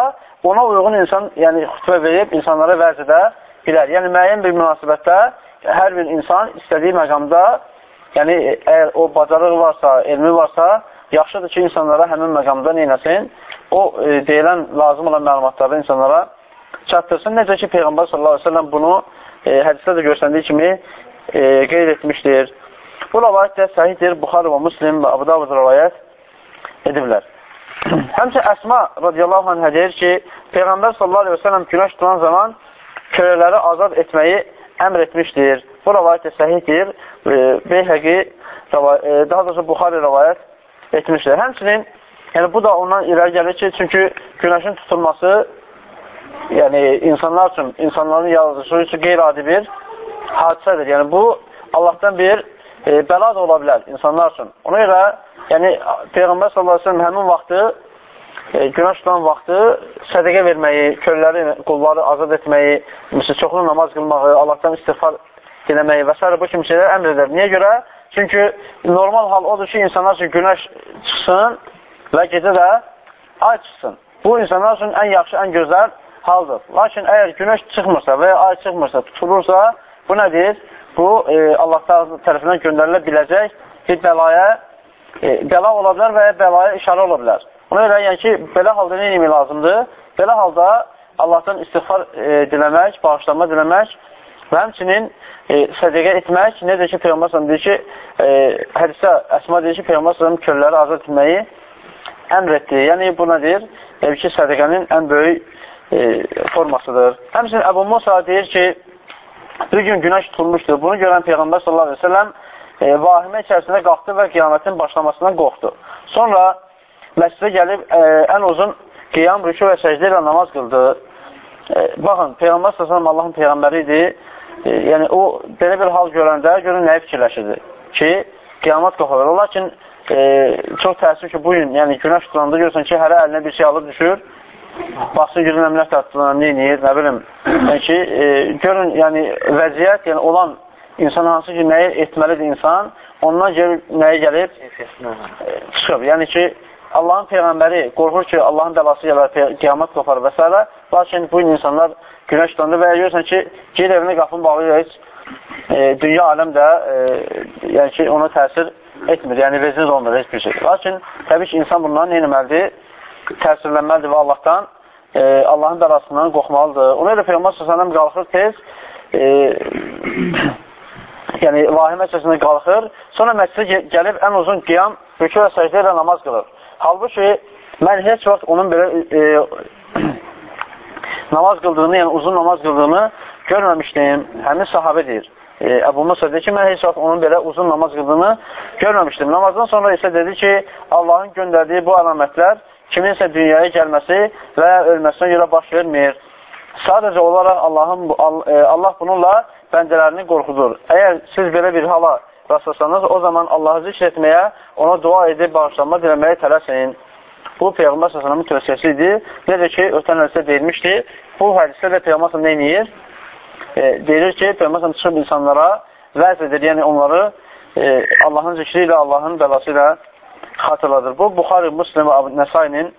ona uyğun insan yəni xütbə verib insanlara vəz edə bilər. Yəni müəyyən bir münasibətdə hər bir insan istədiyi məqamda, yəni əgər o bacarığı varsa, elmi varsa, yaxşıdır ki, insanlara həmin məqamda neynəsin? O e, deyilən lazım olan məlumatları insanlara çatdırsın. Necə ki, Peyğəmbər sallallahu əleyhi və səlləm bunu e, hədisdə də göstərdiyi kimi e, qeyd etmişdir. Bu rivayət də səhihdir. Buxari və Müslim və Abu Davud rivayət ediblər. Həmçə Əsma radiyallahu anhə deyir ki, Peyğəmbər sallallahu aleyhi ve sellem günəş tutan zaman kölələri azad etməyi əmr etmişdir. Bu rəvayət də səhihdir. E, Beyhəqi, e, daha doğrusu Buxari rəvayət etmişdir. Həmçinin, yəni bu da ondan irəli gəlir ki, çünki günəşin tutulması yəni insanlar üçün, insanların yaradılışı üçün qeyri-adi bir hadisədir. Yəni bu Allahdan bir e, bəla da ola bilər insanlar üçün. Ona görə Yəni, Peyğəmbər s.ə.v həmin vaxtı e, günah tutan vaxtı sədəqə verməyi, kölləri, qulları azad etməyi, misal çoxlu namaz qılmağı, Allahdan istiğfar diləməyi və s. bu kimi şeylər əmr edər. Niyə görə? Çünki normal hal odur ki, insanlar üçün günəş çıxsın və gecə də ay çıxsın. Bu insanlar üçün ən yaxşı, ən gözəl haldır. Lakin əgər günəş çıxmırsa və ya ay çıxmırsa, tutulursa, bu nədir? Bu, e, Allah tərəfindən göndərilə biləcək bir bəlaya, e, bəla ola bilər və ya bəlaya işarə ola bilər. Ona görə yəni ki, belə halda nə etmək lazımdır? Belə halda Allahdan istiğfar e, diləmək, bağışlanma diləmək və həmçinin e, sədəqə etmək, necə ki, Peyğəmbər deyir ki, e, hədisdə Əsma deyir ki, Peyğəmbər kölləri azad etməyi əmr etdi. Yəni, bu nədir? Yəni ki, sədəqənin ən böyük e, formasıdır. Həmçinin Əbu Musa deyir ki, bir gün günəş tutulmuşdur. Bunu görən Peyğəmbər sallallahu aleyhi ve sellem e, vahimə içərisində qalxdı və qiyamətin başlamasından qorxdu. Sonra məscidə gəlib e, ən uzun qiyam, rükü və səcdə ilə namaz qıldı. E, baxın, Peyğəmbər sallallahu Allahın Peyğəmbəri idi. E, yəni, o belə bir hal görəndə görün nəyə fikirləşirdi? Ki, qiyamət qoxulur. Lakin e, çox təəssüf ki, bu gün yəni, günəş tutulanda görürsən ki, hərə əlinə bir şey alıb düşür. Baxsın görün əmlək tatlılarına nə inir, nə bilim. Yəni ki, e, görün, yəni vəziyyət, yəni olan insan hansı ki, nəyi etməlidir insan, ondan gəlib, nəyə gəlib? E, çıxıb. Yəni ki, Allahın Peyğəmbəri qorxur ki, Allahın bəlası gələr, qiyamət qopar və s. Lakin bu insanlar günəş dondur və görürsən ki, gir evini qapını bağlayır, heç e, dünya aləm də e, yəni ki, ona təsir etmir, yəni veziniz olmur heç bir şey. Lakin təbii ki, insan bundan nə etməlidir? Təsirlənməlidir və Allahdan, e, Allahın bəlasından qorxmalıdır. Ona görə Peyğəmbər s.ə.v qalxır tez, e, yəni vahimə səsində qalxır, sonra məscidə gəlib ən uzun qiyam, rükü və səcdə ilə namaz qılır. Halbuki, mən heç vaxt onun belə e, namaz qıldığını, yəni uzun namaz qıldığını görməmişdim. Həmin sahabə deyir. E, Əbu Musa dedi ki, mən heç vaxt onun belə uzun namaz qıldığını görməmişdim. Namazdan sonra isə dedi ki, Allahın göndərdiyi bu əlamətlər kiminsə dünyaya gəlməsi və ölməsinə görə baş vermir. Sadəcə olaraq Allahın e, Allah bununla bəndələrini qorxudur. Əgər siz belə bir hala rastlasanız, o zaman Allahı zikr etməyə, ona dua edib bağışlanma diləməyə tələsin. Bu, Peyğəmbər s.ə.v-in tövsiyəsi idi. Necə ki, ötən hədisdə deyilmişdi, bu hədisdə də Peyğəmbər s.ə.v nə edir? e, deyir ki, Peyğəmbər çıxıb insanlara vəz edir, yəni onları e, Allahın zikri ilə, Allahın bəlası ilə xatırladır. Bu, Buxari, Müslim və Nəsayinin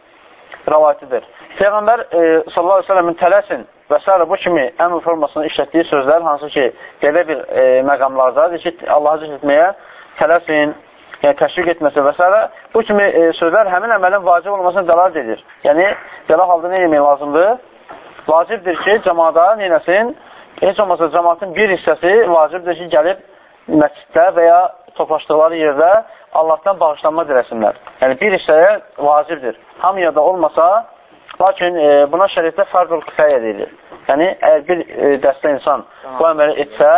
rəvayətidir. Peyğəmbər e, sallallahu aleyhi ve sellemin tələsin və s. bu kimi əmr formasını işlətdiyi sözlər, hansı ki, belə bir e, məqamlardadır ki, Allahı zikr etməyə tələsin, yəni təşviq etməsi və s. Bu kimi e, sözlər həmin əməlin vacib olmasını dəlat edir. Yəni, belə halda nə yemək lazımdır? Vacibdir ki, cəmada neynəsin? heç olmasa cəmatın bir hissəsi vacibdir ki, gəlib məsciddə və ya toplaşdıqları yerdə Allahdan bağışlanma diləsinlər. Yəni, bir hissəyə vacibdir. Hamıya da olmasa, lakin e, buna şəriətdə fərdül kifəyə deyilir. Yəni, əgər bir e, dəstə insan bu əməli etsə,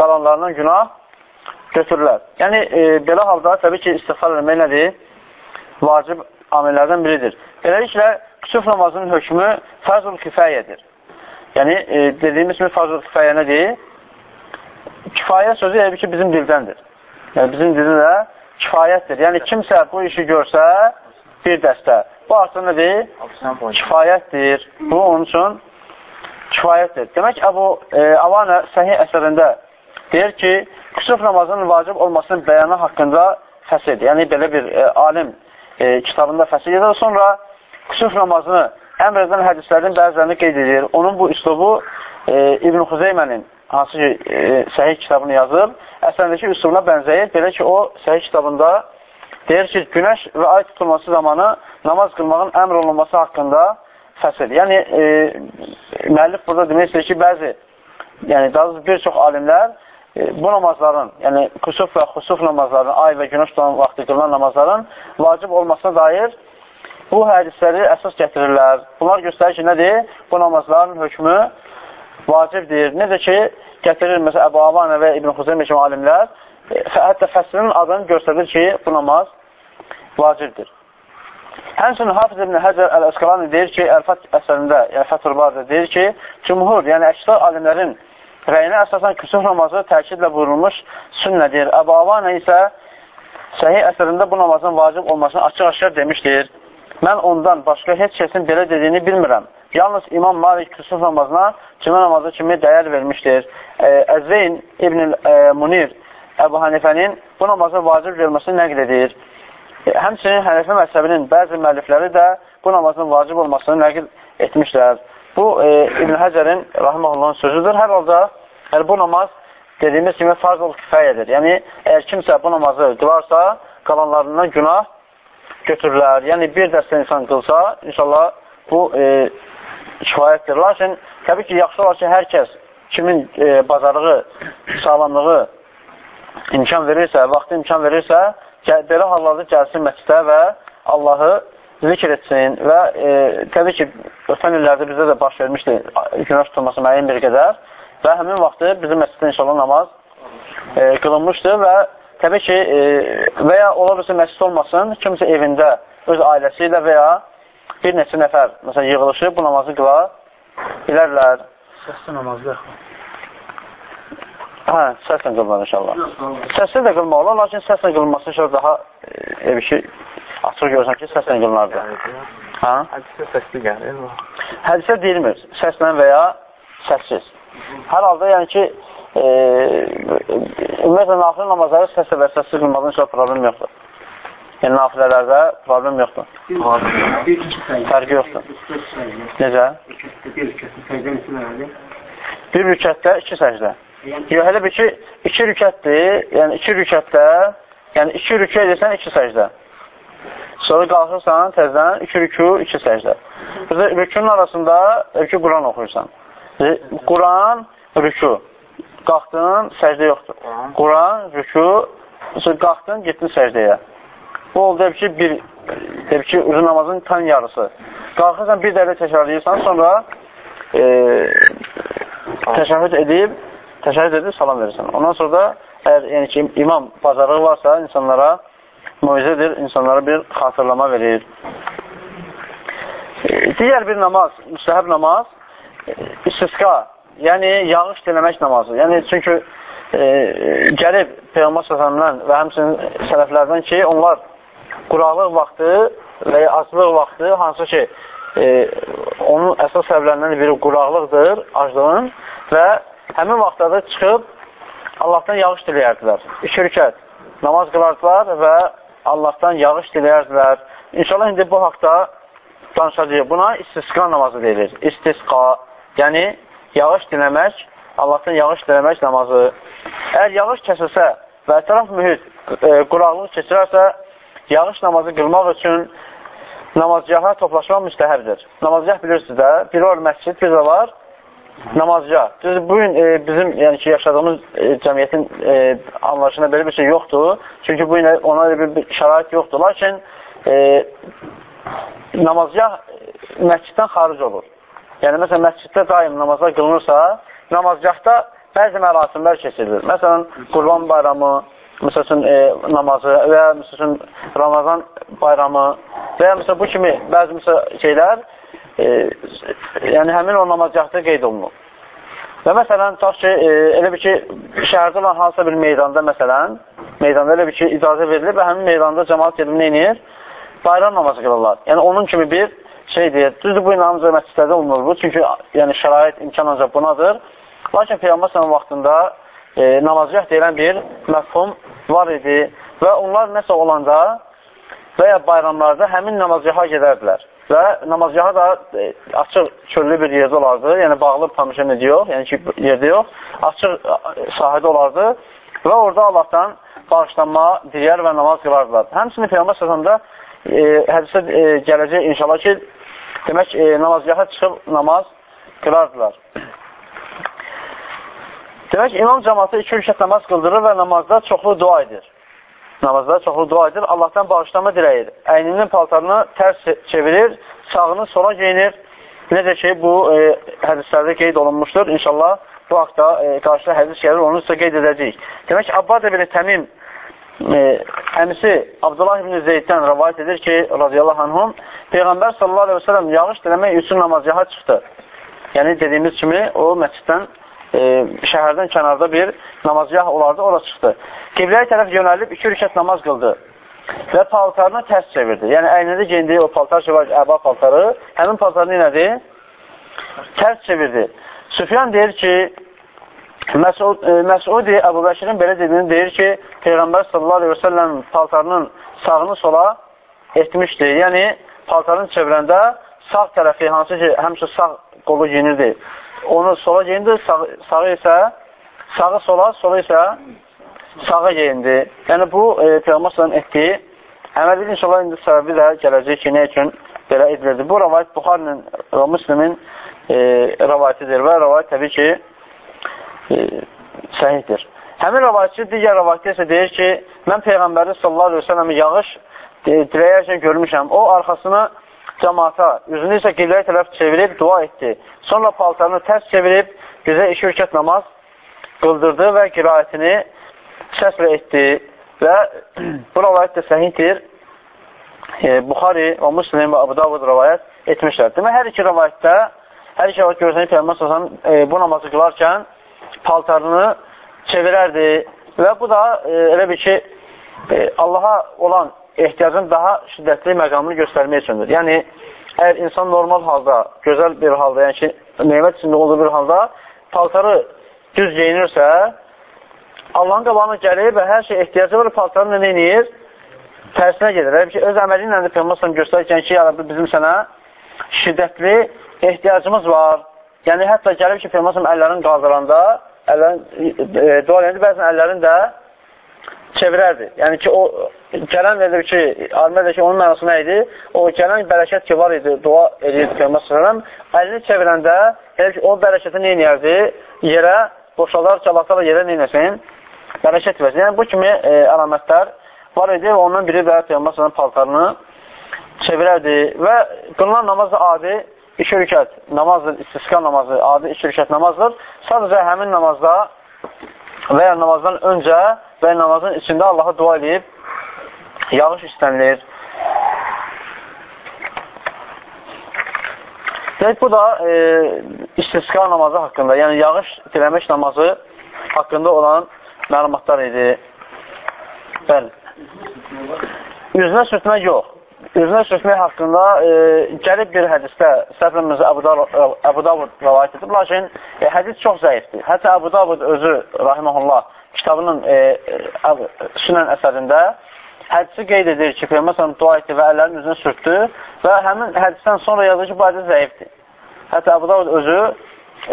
qalanlarından günah götürürlər. Yəni, e, belə halda təbii ki, istiğfar eləmək nədir? Vacib amillərdən biridir. Beləliklə, küsuf namazının hökmü fərzul kifayədir. Yəni, e, dediyimiz kimi fazl kifayə nədir? Kifayə sözü elə ki, bizim dildəndir. Yəni, bizim dildə kifayətdir. Yəni, kimsə bu işi görsə, bir dəstə. Bu artıq nədir? Kifayətdir. Bu, onun üçün kifayətdir. Demək, Əbu e, Avana səhih əsərində deyir ki, küsuf namazının vacib olmasının bəyanı haqqında fəsid. Yəni, belə bir e, alim e, kitabında fəsid edir. Sonra küsuf namazını əmr edən hədislərin bəzilərini qeyd edir. Onun bu üslubu e, İbn Xuzeymənin hansı ki, e, səhih kitabını yazıb, əsərindəki üslubuna bənzəyir. Belə ki, o səhih kitabında deyir ki, günəş və ay tutulması zamanı namaz qılmağın əmr olunması haqqında fəsil. Yəni, e, müəllif burada demək istəyir ki, bəzi, yəni daha bir çox alimlər e, bu namazların, yəni kusuf və xusuf namazların, ay və günəş tutan vaxtı qılınan namazların vacib olmasına dair bu hədisləri əsas gətirirlər. Bunlar göstərir ki, nədir? Bu namazların hökmü vacibdir. Necə ki, gətirir, məsələn, Əbu Avanə və İbn Xuzeymə kimi alimlər, e, hətta fəslinin adını göstərir ki, bu namaz vacibdir. Həmçinin Hafiz ibn Həcər Əl-Əsqalani deyir ki, Əl-Fət əsərində, yəni Fəthül deyir ki, cümhur, yəni əksər alimlərin rəyinə əsasən küsuf namazı təkidlə buyurulmuş sünnədir. Əbu Avanə isə səhih əsərində bu namazın vacib olmasını açıq-aşkar demişdir. mən ondan başqa heç kəsin belə dediyini bilmirəm. Yalnız İmam Malik küsuf namazına cümə namazı kimi dəyər vermişdir. Əzzeyn İbn Munir Əbu Hanifənin bu namazı vacib görməsini nəql edir. Həmçinin Hənəfi məzhəbinin bəzi müəllifləri də bu namazın vacib olmasını nəql etmişlər. Bu, e, İbn Həcərin Rahimahullahın sözüdür. Hər halda yəni, bu namaz dediyimiz kimi farz ol kifayədir. Yəni, əgər kimsə bu namazı qılarsa, qalanlarından günah götürürlər. Yəni, bir dəstə insan qılsa, inşallah bu e, kifayətdir. Lakin, təbii ki, yaxşı olar ki, hər kəs kimin e, bazarlığı, sağlamlığı imkan verirsə, vaxtı imkan verirsə, belə hallarda gəlsin məscidə və Allahı zikr etsin və e, təbii ki, ötən illərdə bizdə də baş vermişdi günah tutulması müəyyən bir qədər və həmin vaxtı bizim məsciddə inşallah namaz e, qılınmışdı və təbii ki, e, və ya ola bilsin məscid olmasın, kimsə evində öz ailəsi ilə və ya bir neçə nəfər məsələn, yığılışıb bu namazı qıla bilərlər. Səsli namazı. Hə, səslə qılmaq inşallah. Səslə də qılmaq olar, lakin səslə qılınması inşallah daha e, bir şey açıq görsən ki, səslə qılınardı. Hə? Hədisə səsli gəlir. Hədisə deyilmir, səslə və ya səssiz. Hər halda yəni ki, e, ümumiyyətlə, nafilə namazları səslə və səssiz qılmaqdan inşallah problem yoxdur. Yəni, nafilələrdə problem yoxdur. Fərqi yoxdur. Necə? Bir rükətdə iki səcdə. Yox, hələ bir ki, iki rükətdir, yəni iki rükətdə, yəni iki rükə edirsən, iki səcdə. Sonra qalxırsan, təzdən iki rükü, iki səcdə. Rükünün arasında rükü Quran oxuyursan. Quran, rükü. Qalxdın, səcdə yoxdur. Quran, rükü, qalxdın, getdin səcdəyə. Bu oldu ki, bir, hep ki, uzun namazın tam yarısı. Qalxırsan, bir dələ təkrarlayırsan, sonra e, təşəhüd edib, təşəhüd edib salam verirsən. Ondan sonra da əgər yəni ki, imam bacarığı varsa insanlara muizədir, insanlara bir xatırlama verir. E, digər bir namaz, müstəhəb namaz e, istisqa, yəni yağış diləmək namazı. Yəni çünki e, gəlib Peyğəmbər sallallahu və həmçinin sələflərdən ki, onlar quraqlıq vaxtı və ya aclıq vaxtı hansı ki, e, onun əsas səbəblərindən biri quraqlıqdır, aclığın və həmin vaxtlarda çıxıb Allahdan yağış diləyərdilər. İki rükət namaz qılardılar və Allahdan yağış diləyərdilər. İnşallah indi bu haqda danışacaq. Buna istisqa namazı deyilir. İstisqa, yəni yağış diləmək, Allahdan yağış diləmək namazı. Əgər yağış kəsilsə və ətraf mühit e, quraqlıq keçirərsə, yağış namazı qılmaq üçün namazgaha toplaşmaq müstəhərdir. Namazgah bilirsiniz də, biri var məscid, bir də var namazca. Düz bugün e, bizim yəni ki, yaşadığımız e, cəmiyyətin e, anlayışında belə bir şey yoxdur. Çünki bu ilə ona bir, bir şərait yoxdur. Lakin e, namazca e, məsciddən xaric olur. Yəni, məsələn, məsciddə daim namazlar qılınırsa, namazgahda bəzi mərasimlər keçirilir. Məsələn, Qurban bayramı, məsələn, e, namazı və ya məsələn, Ramazan bayramı və ya məsələn, bu kimi bəzi məsələn, şeylər e, yəni həmin o namazgahda qeyd olunur. Və məsələn, tutaq ki, e, elə bir ki, şəhərdə olan hansısa bir meydanda, məsələn, meydanda elə bir ki, icazə verilir və həmin meydanda cəmaat gedib neynir? Bayram namazı qılırlar. Yəni, onun kimi bir şey deyir. Düzdür, bu inanımca məscidlərdə olunur bu. Çünki yəni, şərait, imkan ancaq bunadır. Lakin sənə vaxtında e, namazgah deyilən bir məfhum var idi. Və onlar nəsə olanda və ya bayramlarda həmin namazgaha gedərdilər. Və namazgaha da e, açıq çöllü bir yerdə olardı, yəni bağlı pamışəməcə yox, yəni ki, yerdə yox, açıq sahədə olardı. Və orada Allahdan bağışlanma deyər və namaz qılardılar. Həmçinin Peyğəmbər səsəndə e, hədisə e, gələcək inşallah ki, demək e, namazgaha çıxıb namaz qılardılar. Demək, imam cəmatı iki rükət namaz qıldırır və namazda çoxlu dua edir namazda çoxlu dua edir, Allahdan bağışlama diləyir. Əyninin paltarını tərs çevirir, sağını sola geyinir. Necə ki, bu e, hədislərdə qeyd olunmuşdur. İnşallah bu haqda e, qarşıda hədis gəlir, onu sizə qeyd edəcəyik. Demək ki, Abbad ibn Təmim e, əmisi Abdullah ibn Zeyddən rəvayət edir ki, radiyallahu anhum, Peyğəmbər sallallahu aleyhi ve sellem yağış diləmək üçün namazgaha çıxdı. Yəni, dediyimiz kimi, o məsciddən e, şəhərdən kənarda bir namazgah olardı, ora çıxdı. Qibləyə tərəf yönəlib iki rükət namaz qıldı. və paltarını tərs çevirdi. Yəni, əynində geyindiyi o paltar ki, var, əba paltarı, həmin paltarını nədir? Tərs çevirdi. Süfyan deyir ki, Məsud, e, Məsudi Əbu Bəşirin belə dediyini deyir ki, Peyğəmbər səlləm paltarının sağını sola etmişdi. Yəni, paltarını çevirəndə sağ tərəfi, hansı ki, həmişə sağ qolu giyinirdi, onu sola giyindi, sağ, sağı isə sağı sola, sola isə sağa geyindi. Yəni, bu e, Peyğəmbər etdiyi əməli inşallah indi səbəbi də gələcək ki, nə üçün belə edilirdi. Bu rəvayət Buxarinin və Müslimin e, rəvayətidir və rəvayət təbii ki, e, səhiddir. Həmin rəvayətçi digər rəvayətdə isə deyir ki, mən Peyğəmbəri sallallahu aleyhi ve selləmi yağış e, diləyərkən görmüşəm. O arxasını cəmaata, üzünü isə qibləyə tərəf çevirib dua etdi. Sonra paltarını tərs çevirib bizə iki ürkət namaz qıldırdı və qiraətini səslə etdi və bu rəvayət də səhiddir. E, Buxari və Müslim və Abu Davud rəvayət etmişlər. Demək, hər iki rəvayətdə, hər iki rəvayət görürsənək Peyğəmbər e, bu namazı qılarkən paltarını çevirərdi və bu da e, elə bir ki, e, Allaha olan ehtiyacın daha şiddətli məqamını göstərmək üçündür. Yəni, əgər insan normal halda, gözəl bir halda, yəni ki, neymət içində olduğu bir halda paltarı düz geyinirsə, Allahın qabağına gəlir və hər şey ehtiyacı var, paltarı nə edir? Tərsinə gedir. Elə ki, öz əməli ilə də Peyğəmbər göstərəkən ki, ya Rabbi, bizim sənə şiddətli ehtiyacımız var. Yəni, hətta gəlib ki, Peyğəmbər əllərini qaldıranda, əllərin, e, dua edəndə bəzən əllərini də çevirərdi. Yəni ki, o gələn dedi ki, dedi ki, onun mənası nə idi? O gələn bərəkət ki, var idi, dua edirdi Peyğəmbər sallallahu əlini çevirəndə, elə ki, o bərəkəti nə edirdi? Yerə boşalar, çalatar yerə nə edirsin? Bərəkət versin. Yəni bu kimi e, əlamətlər var idi və ondan biri də Peyğəmbər sallallahu paltarını çevirərdi və qılınan namaz da adi iki rükət namazdır, istisqa namazı, adi iki rükət namazdır. Sadəcə həmin namazda və ya namazdan öncə və namazın içində Allaha dua edib yağış istənilir. Deyək, bu da e, istisqa namazı haqqında, yəni yağış diləmək namazı haqqında olan məlumatlar idi. Bəli. Üzünə sürtmək yox. Üzünə sürtmək haqqında e, gəlib bir hədisdə səhvimizə Əbu Davud rəvayət edib, lakin e, hədis çox zəifdir. Hətta Əbu Davud özü, rahiməhullah, kitabının e, e, sünən əsərində hədisi qeyd edir ki, Peyğəmbər dua etdi və əllərini üzünə sürtdü və həmin hədisdən sonra yazır ki, bu hədis zəifdir. Hətta Əbu Davud özü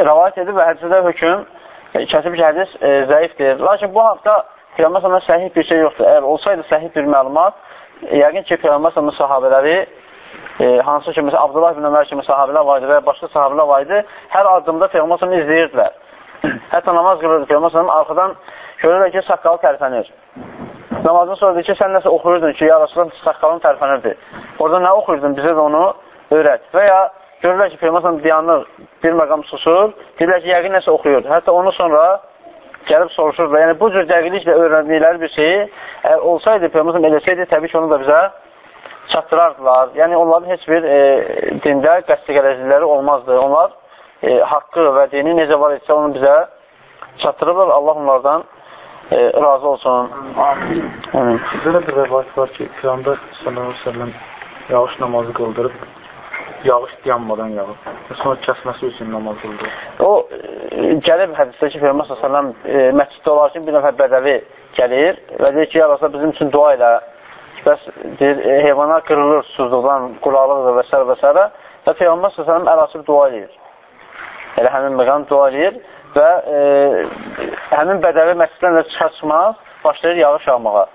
rəvayət edib və hədisdə hökm e, kəsib ki, hədis e, zəifdir. Lakin bu haqda Peyğəmbər səhih bir şey yoxdur. Əgər olsaydı səhih bir məlumat, yəqin ki, Peyğəmbər səhəm sahabələri e, hansı ki, məsələn, Abdullah ibn Ömər kimi sahabələr var idi və başqa sahabələr var idi, hər addımda Peyğəmbər səhəm izləyirdilər. Hətta namaz qılırdı Peyğəmbər səhəm arxadan görürlər ki, saqqalı tərpənir. Namazdan sonra deyir ki, sən nəsə oxuyurdun ki, ya Rasulullah saqqalın tərpənirdi. Orada nə oxuyurdun, bizə də onu öyrət. Və ya görürlər ki, Peyğəmbər dayanır, bir məqam susur, deyirlər ki, yəqin nəsə oxuyur. Hətta onu sonra gəlib soruşurlar. Yəni, bu cür dəqiqliklə öyrəndikləri bir şeyi əgər olsaydı, Peyğəmbər eləsəydi, təbii ki, onu da bizə çatdırardılar. Yəni, onların heç bir e, dində qəsdiqələciləri olmazdı. Onlar e, haqqı və dini necə var etsə, onu bizə çatdırırlar. Allah onlardan e, razı olsun. Amin. Belə bir rəvayət var ki, Peyğəmbər sallallahu əleyhi və səlləm yağış namazı qıldırıb yağış dayanmadan yağıb. Sonra kəsməsi üçün namaz qıldı. O e, gəlib hədisdə ki, Peyğəmbər sallallahu e, məsciddə olarkən bir nəfər bədəvi gəlir və deyir ki, ya Rasulullah bizim üçün dua elə. Bəs deyir, e, heyvanlar qırılır susuzluqdan, quraqlıqdır və s. və s. Və Peyğəmbər sallallahu əl açıb dua edir. Elə həmin məqam dua edir və e, həmin bədəvi məsciddən də çıxar-çıxmaz başlayır yağış yağmağa.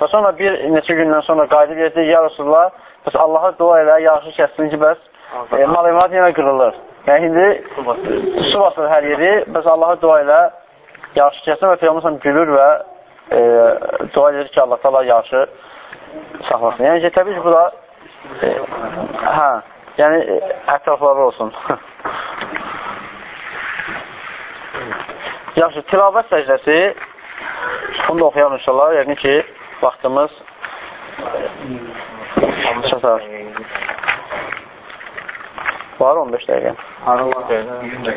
Və sonra bir neçə gündən sonra qayıdıb gedir, ya Rasulullah, bəs Allaha dua elə, yağışı kəssin ki, bəs e, mal-imat yenə qırılır. Yəni, indi su basır hər yeri, bəs Allaha dua elə, yağışı kəssin və Peyğəmbər gülür və e, dua edir ki, Allah təala yağışı saxlasın. Yəni ki, təbii ki, bu da e, hə, yəni ətrafları olsun. Yaxşı, tilavət səcdəsi bunu da oxuyalım inşallah. Yəqin ki, vaxtımız çatar. Var 15 dəqiqə. Harı var?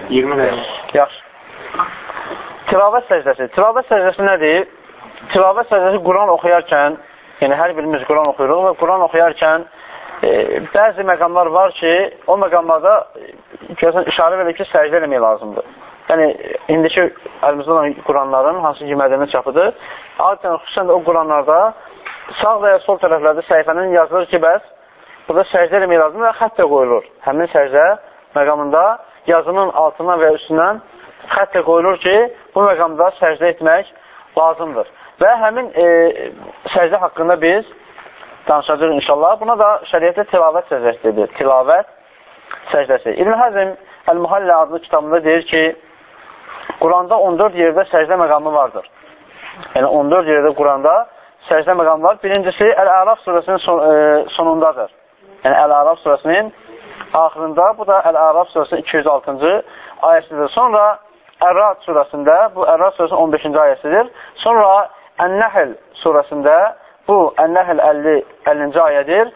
20 dəqiqə. Yaxşı. Tilavət səcdəsi. Tilavət səcdəsi nədir? Tilavət səcdəsi Quran oxuyarkən Yəni, hər birimiz Quran oxuyuruq və Quran oxuyarkən e, bəzi məqamlar var ki, o məqamlarda e, görsən, işarə verir ki, səcdə eləmək lazımdır. Yəni, indiki əlimizdə olan Quranların hansı ki, mədəni çapıdır, adətən xüsusən də o Quranlarda sağ və ya sol tərəflərdə səhifənin yazılır ki, bəs burada səcdə eləmək lazımdır və xəttə qoyulur. Həmin səcdə məqamında yazının altından və üstündən xəttə qoyulur ki, bu məqamda səcdə etmək lazımdır. Və həmin e, səcdə haqqında biz danışacaq inşallah. Buna da şəriətdə tilavət səcdəsi dedir. Tilavət səcdəsi. İbn Həzm Əl-Muhallə adlı kitabında deyir ki, Quranda 14 yerdə səcdə məqamı vardır. Yəni 14 yerdə Quranda səcdə məqamı var. Birincisi Əl-Əraf surəsinin son, e, sonundadır. Yəni Əl-Əraf surəsinin axırında, bu da Əl-Əraf surəsinin 206-cı ayəsidir. Sonra Ər-Rad surəsində, bu Ər-Rad surəsinin 15-ci ayəsidir. Sonra Ən-Nəhl surəsində, bu Ən-Nəhl 50, 50-ci ayədir.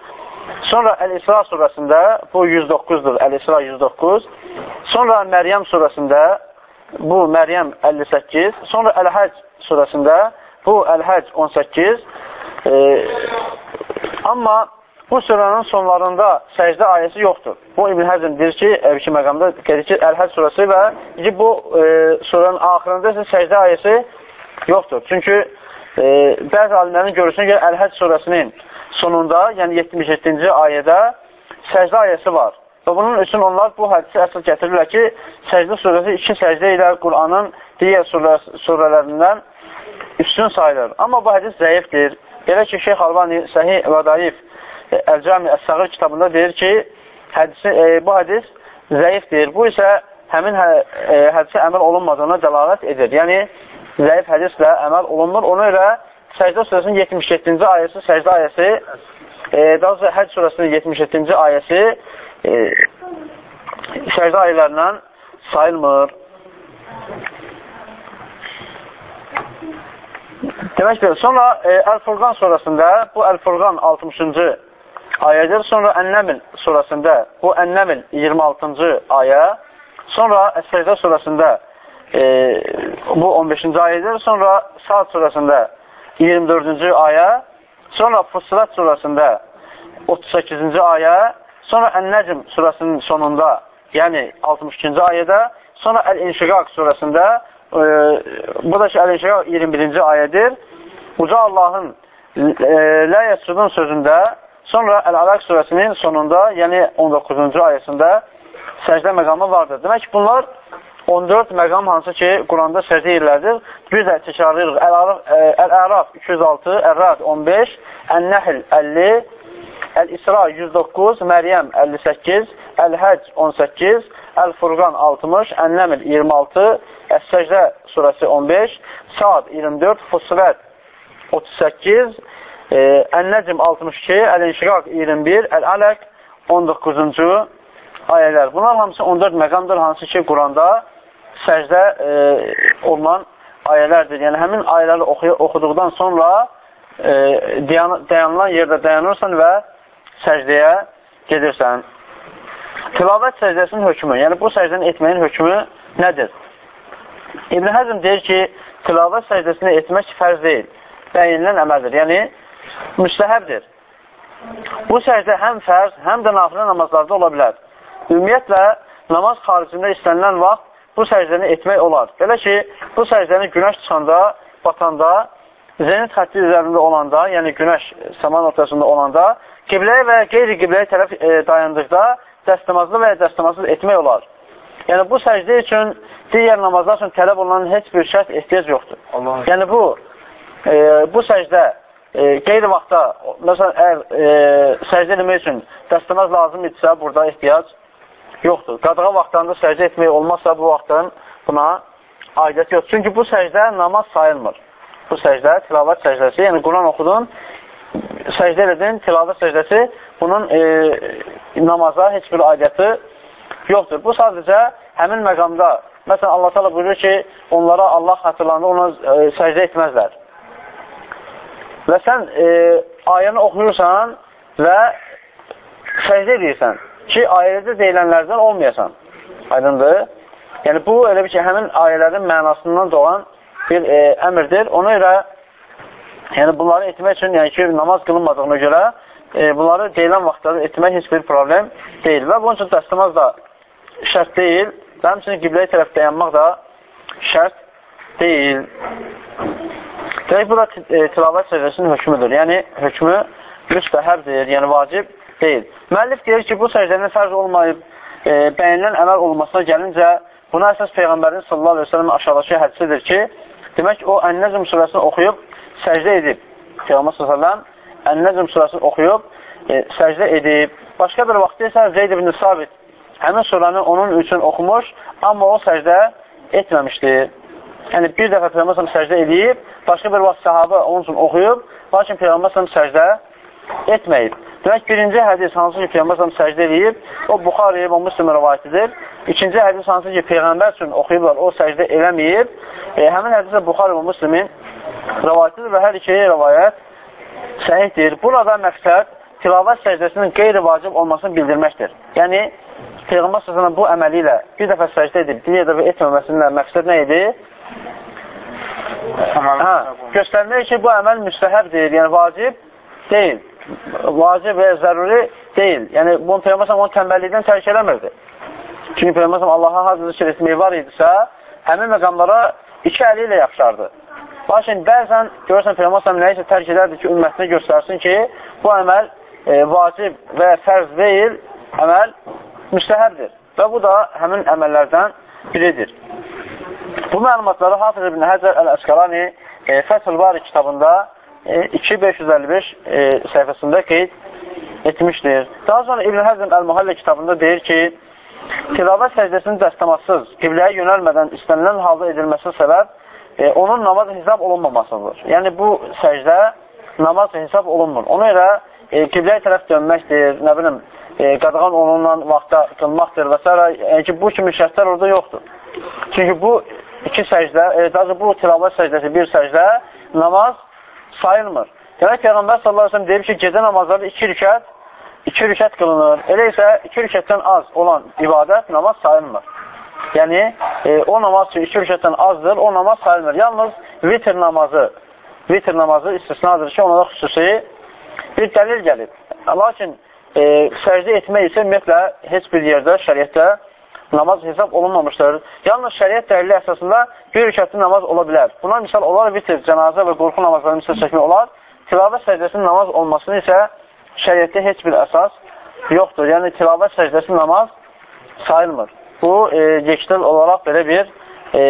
Sonra Əl-İsra surəsində, bu 109-dur, Əl-İsra 109. Sonra Məryəm surəsində, bu Məryəm 58. Sonra Əl-Həc surəsində, bu Əl-Həc 18. E, amma bu surənin sonlarında səcdə ayəsi yoxdur. Bu İbn Həzm deyir ki, əvki məqamda deyir ki, Əl-Həc surəsi və ki, bu e, surənin axırında isə səcdə ayəsi yoxdur. Çünki e, bəzi alimlərin görüşünə görə Əl-Həc surəsinin sonunda, yəni 77-ci ayədə səcdə ayəsi var. Və bunun üçün onlar bu hədisi əsas gətirirlər ki, səcdə surəsi iki səcdə ilə Qur'anın digər surə, surələrindən üstün sayılır. Amma bu hədis zəifdir. Belə ki, Şeyx Albani Səhih və Daif e, Əl-Cami Əs-Səğir kitabında deyir ki, hədisi, e, bu hədis zəifdir. Bu isə həmin hə, e, hədisə əməl olunmadığına dəlalət edir. Yəni, zəif hədislə əməl olunmur. Ona görə Səcdə surəsinin 77-ci ayəsi, səcdə ayəsi, e, daha sonra Həc surəsinin 77-ci ayəsi e, səcdə ayələrindən sayılmır. Demək ki, sonra e, Əl-Furqan surəsində, bu Əl-Furqan 60-cı ayədir. Sonra Ən-Nəml surəsində, bu Ən-Nəml 26-cı ayə. Sonra Əs-Səcdə surəsində e, bu 15-ci ayədir. Sonra Sad surəsində 24-cü ayə. Sonra Fussilat surəsində 38-ci ayə. Sonra Ən-Nəcm surəsinin sonunda, yəni 62-ci ayədə. Sonra Əl-İnşiqaq surəsində, e, bu da ki, Əl-İnşiqaq 21-ci ayədir. Uca Allahın e, Lə yəsudun sözündə, sonra Əl-Alaq surəsinin sonunda, yəni 19-cu ayəsində səcdə məqamı vardır. Demək ki, bunlar 14 məqam hansı ki, Quranda səcdə yerlərdir. Bir də təkrarlayırıq. Əl-Əraf 206, Ər-Rad 15, Ən-Nəhl 50, Əl-İsra 109, Məryəm 58, Əl-Həc 18, Əl-Furqan 60, Ən-Nəml 26, Əs-Səcdə surəsi 15, Sad 24, Fusilət 38, Ən-Nəcm 62, Əl-İnşiqaq 21, Əl-Ələq 19-cu ayələr. Bunlar hamısı 14 məqamdır, hansı ki, Quranda səcdə e, olunan ayələrdir. Yəni, həmin ayələri oxu oxuduqdan sonra e, dayan dayanılan yerdə dayanırsan və səcdəyə gedirsən. Tilavət səcdəsinin hökmü, yəni bu səcdəni etməyin hökmü nədir? İbn Həzm deyir ki, tilavət səcdəsini etmək fərz deyil, bəyinilən əməldir, yəni müstəhəbdir. Bu səcdə həm fərz, həm də nafilə namazlarda ola bilər. Ümumiyyətlə, namaz xaricində istənilən vaxt bu səcdəni etmək olar. Belə ki, bu səcdəni günəş çıxanda, batanda, zenit xətti üzərində olanda, yəni günəş saman ortasında olanda, qibləyə və qeyri-qibləyə tərəf e, dayandıqda dəstəmazlı və ya dəstəmazsız etmək olar. Yəni, bu səcdə üçün digər namazlar üçün tələb olunan heç bir şərt ehtiyac yoxdur. Allah. Yəni, bu, e, bu səcdə e, qeyri vaxtda, məsələn, əgər e, səcdə etmək üçün dəstəmaz lazım idisə, burada ehtiyac yoxdur. Qadğa vaxtlarında səcdə etmək olmazsa bu vaxtın buna aidiyyət yoxdur. Çünki bu səcdə namaz sayılmır. Bu səcdə tilavət səcdəsi, yəni Quran oxudun, səcdə edin, tilavət səcdəsi bunun e, namaza heç bir aidiyyəti yoxdur. Bu sadəcə həmin məqamda, məsələn Allah təala buyurur ki, onlara Allah xatırlandı, ona e, səcdə etməzlər. Və sən e, ayəni oxuyursan və səcdə edirsən ki, ayədə deyilənlərdən olmayasan. Aydındır? Yəni, bu elə bir ki, həmin ayələrin mənasından doğan bir e, əmirdir. Ona görə Yəni, bunları etmək üçün, yəni ki, namaz qılınmadığına görə e, bunları deyilən vaxtlarda etmək heç bir problem deyil. Və bunun üçün dəstəmaz da şərt deyil. Və həmçinin qibləyə tərəf dayanmaq da şərt deyil. Demək, bu da e, tilavət səcdəsinin hökmüdür. Yəni, hökmü müstəhəbdir, yəni vacib deyil. Müəllif deyir ki, bu səcdənin fərz olmayıb, e, bəyənilən əməl olmasına gəlincə, buna əsas Peyğəmbərin sallallahu aleyhi ve sellem aşağıdakı hədisidir ki, demək o Ən-Nəzm surəsini oxuyub səcdə edib. Peyğəmbər sallallahu Ən-Nəzm surəsini oxuyub e, səcdə edib. Başqa bir vaxtda isə Zeyd ibn Sabit həmin suranı onun üçün oxumuş, amma o səcdə etməmişdir. Yəni, bir dəfə Peyğəmbər səcdə edib, başqa bir vaxt sahabə onun üçün oxuyub, lakin Peyğəmbər səcdə etməyib. Demək, birinci hədis hansı ki, Peyğəmbər səcdə edib, o Buxariyyə və Müslim rəvayətidir. İkinci hədis hansı ki, Peyğəmbər üçün oxuyublar, o səcdə eləməyib. E, həmin hədis də Buxariyyə və Müslimin rəvayətidir və hər iki rəvayət səhihdir. Burada məqsəd tilavət səcdəsinin qeyri-vacib olmasını bildirməkdir. Yəni, Peyğəmbər s.ə.v bu əməli ilə bir dəfə səcdə edib, bir dəfə etməməsindən məqsəd nə idi? Hə, göstərmək ki, bu əməl müstəhəbdir, yəni vacib deyil. Vacib və zəruri deyil. Yəni, bunu Peyğəmbər onu tənbəllikdən tərk eləmirdi. Çünki Peyğəmbər Allaha hazır zikr etməyi var idisə, həmin məqamlara iki əli ilə yapışardı. Lakin bəzən görürsən Peyğəmbər nəyisə tərk edərdi ki, ümmətinə göstərsin ki, bu əməl e, vacib və fərz deyil, əməl müstəhəbdir. Və bu da həmin əməllərdən biridir. Bu məlumatları Hafız ibn Həcər Əl-Əsqalani e, Fəsil Bari kitabında 2555 e, səhifəsində qeyd etmişdir. Daha sonra İbn Həzm Əl-Muhallə kitabında deyir ki, tilavət səcdəsinin dəstəmatsız, qibləyə yönəlmədən istənilən halda edilməsi səbəb e, onun namaz hesab olunmamasıdır. Yəni, bu səcdə namaz hesab olunmur. Ona görə e, qibləyə tərəf dönməkdir, nə bilim, e, qadağan onunla vaxtda qılmaqdır və s. Yəni ki, bu kimi şərtlər orada yoxdur. Çünki bu iki səcdə, e, daha bu tilavət səcdəsi bir səcdə namaz sayılmır. Demək, Peyğəmbər sallallahu aleyhi ve sellem deyib ki, gecə namazları iki rükət, iki rükət qılınır. Elə isə iki rükətdən az olan ibadət namaz sayılmır. Yəni, e, o namaz ki, iki rükətdən azdır, o namaz sayılmır. Yalnız vitr namazı, vitr namazı istisnadır ki, ona da xüsusi bir dəlil gəlib. Lakin e, səcdə etmək isə ümumiyyətlə heç bir yerdə, şəriətdə namaz hesab olunmamışdır. Yalnız şəriət dəlili əsasında bir rükətli namaz ola bilər. Buna misal olar vitr, cənazə və qorxu namazlarını misal çəkmək olar. Tilavət səcdəsinin namaz olmasını isə şəriətdə heç bir əsas yoxdur. Yəni, tilavət səcdəsi namaz sayılmır. Bu, e, yekdil olaraq belə bir e,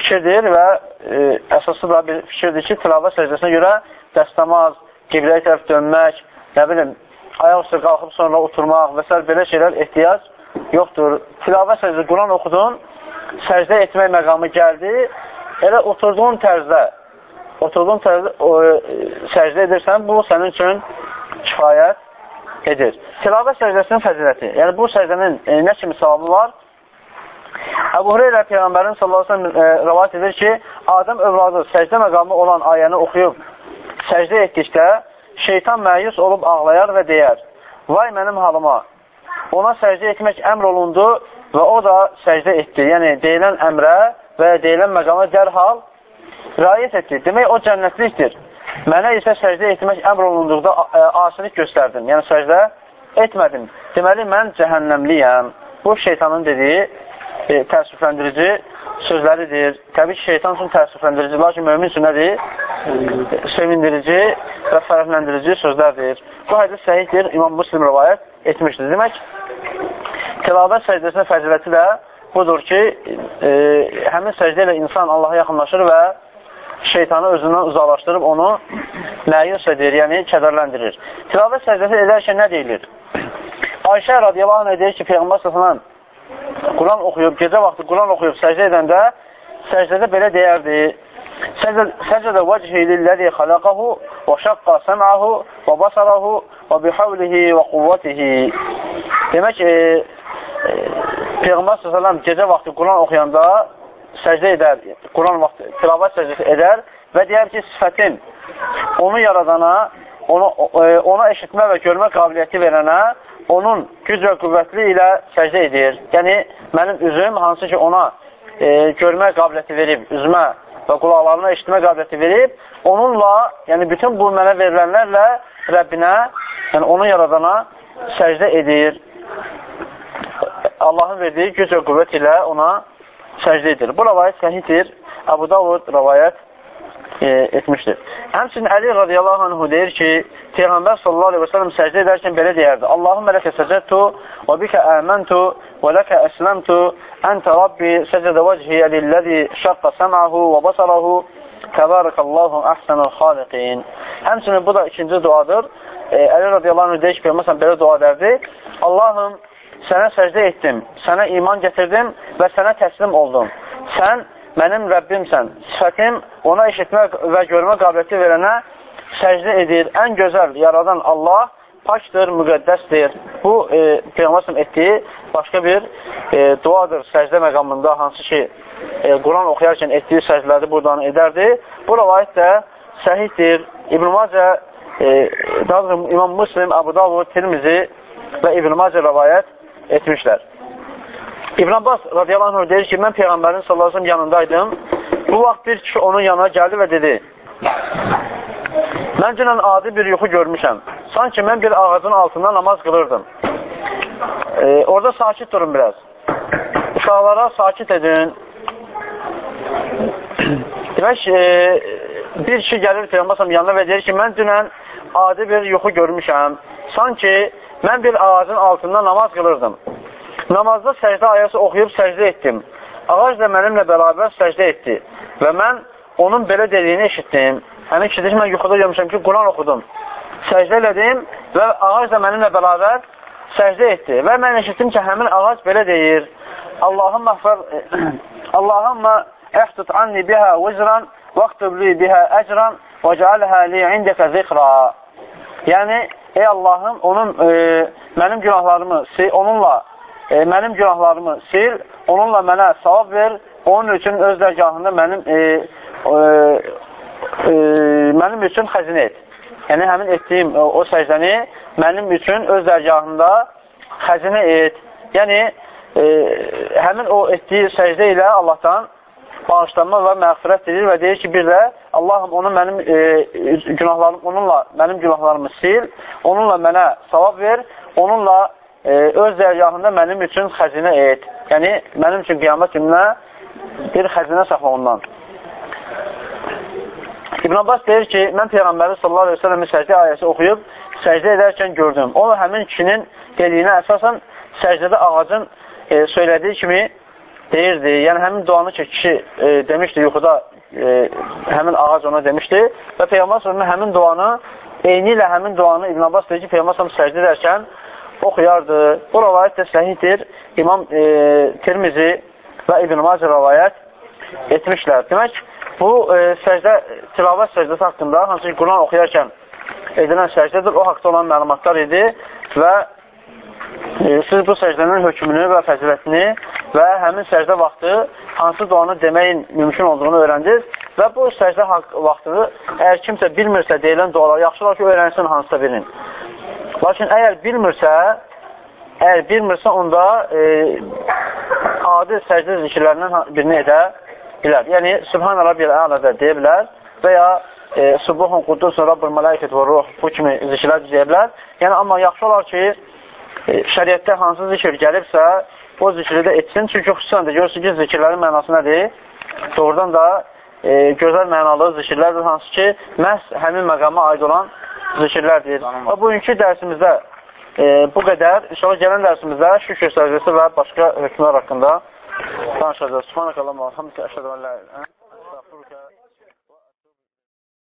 fikirdir və e, əsası da bir fikirdir ki, tilavət səcdəsinə görə dəstəmaz, qibləyə tərəf dönmək, nə bilim, ayaq üstə qalxıb sonra oturmaq və s. belə şeylər ehtiyac yoxdur. Tilavət səcdə Quran oxudun, səcdə etmək məqamı gəldi, elə oturduğun tərzdə, oturduğun tərzdə o, e, səcdə edirsən, bu sənin üçün kifayət edir. Tilavət səcdəsinin fəziləti, yəni bu səcdənin e, nə kimi savabı var? Əbu Hüreyrə Peyğəmbərin sallallahu əleyhi və səlləm rivayet edir ki, Adəm övladı səcdə məqamı olan ayəni oxuyub səcdə etdikdə şeytan məyus olub ağlayar və deyər: "Vay mənim halıma! Ona səcdə etmək əmr olundu və o da səcdə etdi." Yəni deyilən əmrə və deyilən məqama dərhal riayət etdi. Demək o cənnətlikdir. Mənə isə səcdə etmək əmr olunduqda asilik göstərdim. Yəni səcdə etmədim. Deməli mən cəhənnəmliyəm. Bu şeytanın dediyi e, təəssüfləndirici sözləridir. Təbii ki, şeytan üçün təəssüfləndirici, lakin mömin üçün nədir? Sevindirici və fərəfləndirici sözlərdir. Bu hədis səhihdir, İmam Muslim rəvayət etmişdir. Demək, tilavət səcdəsinin fəziləti də budur ki, e, həmin səcdə ilə insan Allaha yaxınlaşır və şeytanı özündən uzaqlaşdırıb onu məyus edir, yəni kədərləndirir. Tilavət səcdəsi edərkən nə deyilir? Ayşə radiyallahu anh deyir ki, Peyğəmbər s.ə.v Quran oxuyub, gecə vaxtı Quran oxuyub səcdə edəndə, səcdədə belə deyərdi, Səcədə vəchihi lilləzi xaləqəhu və şəqqa səm'əhu və basarahu və bihəvlihi və quvvətihi. Demək, e, e, Peyğəmbər s.ə.v gecə vaxtı Quran oxuyanda səcdə edər, Quran vaxtı tilavət səcdəsi edər və deyər ki, sifətin onu yaradana, ona, e, ona eşitmə və görmə qabiliyyəti verənə onun güc və qüvvətli ilə səcdə edir. Yəni, mənim üzüm hansı ki ona e, görmə qabiliyyəti verib, üzümə və qulaqlarına eşitmə qabiliyyəti verib, onunla, yəni bütün bu mənə verilənlərlə Rəbbinə, yəni onu yaradana səcdə edir. Allahın verdiyi güc və qüvvət ilə ona səcdə edir. Bu rəvayət səhiddir. Abu Davud rəvayət e, etmişdir. Həmçinin Əli radiyallahu anhu deyir ki, Peyğəmbər sallallahu aleyhi və sələm səcdə edərkən belə deyərdi. Allahümmə ləkə səcədtu və bikə əməntu və ləkə əsləmtu əntə Rabbi səcədə vəchiyə lilləzi şaqqa səməhu və basarahu təbarəkallahu əhsənul xaliqin. Həmçinin bu da ikinci duadır. E, Əli radiyallahu anh deyir ki, Peyğəmbər belə dua edərdi. Allahım, sənə səcdə etdim, sənə iman gətirdim və sənə təslim oldum. Sən mənim Rəbbimsən. Sifətim ona eşitmə və görmə qabiliyyəti verənə səcdə edir. Ən gözəl yaradan Allah paçdır, müqəddəsdir. Bu, e, Peyğəmbər etdiyi başqa bir e, duadır səcdə məqamında, hansı ki, e, Quran oxuyarkən etdiyi səcdələri buradan edərdi. Bu rəvayət də səhiddir. İbn-i Macə, e, daha İmam Müslim, Abu Davud, Tirmizi və İbn-i Macə rəvayət etmişlər. İbn Abbas radiyallahu anh deyir ki, mən Peyğəmbərin sallallahu aleyhi yanındaydım. Bu vaxt bir kişi onun yanına gəldi və dedi, mən dünən adi bir yuxu görmüşəm. Sanki mən bir ağacın altında namaz qılırdım. E, orada sakit durun biraz. Uşaqlara sakit edin. Demək, e, bir kişi gəlir Peyğəmbər yanına və deyir ki, mən dünən adi bir yuxu görmüşəm. Sanki mən bir ağacın altında namaz qılırdım. Namazda səcdə ayəsi oxuyub səcdə etdim. Ağac da mənimlə bərabər səcdə etdi və mən onun belə dediyini eşitdim. Həmin kişi mən yuxuda görmüşəm ki, Quran oxudum. Səcdə elədim və ağac da mənimlə bərabər səcdə etdi. Və mən eşitdim ki, həmin ağac belə deyir. Allahımma Allahımma əxtut anni bihə vizran vaxtub li bihə əcran və cəalhə li indəkə zikra. Yəni, ey Allahım, onun, e, mənim günahlarımı onunla e, mənim günahlarımı sil, onunla mənə savab ver, onun üçün öz dərgahında mənim e, e, e, mənim üçün xəzinə et. Yəni, həmin etdiyim o, o səcdəni mənim üçün öz dərgahında xəzinə et. Yəni, e, həmin o etdiyi səcdə ilə Allahdan bağışlanma və məğfirət edir və deyir ki, bir də Allahım onu mənim e, günahlarım, onunla mənim günahlarımı sil, onunla mənə savab ver, onunla e, öz dərgahında mənim üçün xəzinə et. Yəni, mənim üçün qiyamət gününə bir xəzinə saxla ondan. İbn Abbas deyir ki, mən Peyğəmbəri sallallahu aleyhi ve sellemin səcdə ayəsi oxuyub, səcdə edərkən gördüm. O, həmin kişinin dediyinə əsasən səcdədə ağacın e, söylədiyi kimi deyirdi. Yəni, həmin duanı ki, kişi e, demişdi yuxuda, e, həmin ağac ona demişdi və Peyğəmbər sallallahu həmin duanı, eyni ilə həmin duanı İbn Abbas deyir ki, Peyğəmbər sallallahu səcdə edərkən oxuyardı. Bu rəvayət də səhiddir. İmam e, Tirmizi və İbn-i Macə rəvayət etmişlər. Demək, bu e, səcdə, tilavət səcdəsi haqqında, hansı ki, Quran oxuyarkən edilən səcdədir, o haqda olan məlumatlar idi və e, siz bu səcdənin hökmünü və fəzilətini və həmin səcdə vaxtı hansı duanı deməyin mümkün olduğunu öyrəndiniz və bu səcdə vaxtını əgər kimsə bilmirsə deyilən dualar, yaxşı olar ki, öyrənsin hansısa birinin. Lakin əgər bilmirsə, əgər bilmirsə, onda e, adi səcdə zikirlərindən birini edə bilər. Yəni, Subhanə Rabbil Ələdə deyə bilər və ya e, Subuhun Qudusun Rabbul Mələikət və Ruh bu kimi zikirlər deyə bilər. Yəni, amma yaxşı olar ki, e, şəriətdə hansı zikir gəlibsə, o zikri də etsin. Çünki xüsusən də görürsün ki, zikirlərin mənası nədir? Doğrudan da e, gözəl mənalı zikirlərdir, hansı ki, məhz həmin məqama aid olan zikirlərdir. Və bugünkü dərsimizdə e, bu qədər. İnşallah gələn dərsimizdə şükür səcdəsi və başqa hökmlər haqqında danışacağız. Subhanakallah, hamdika, əşhədə və la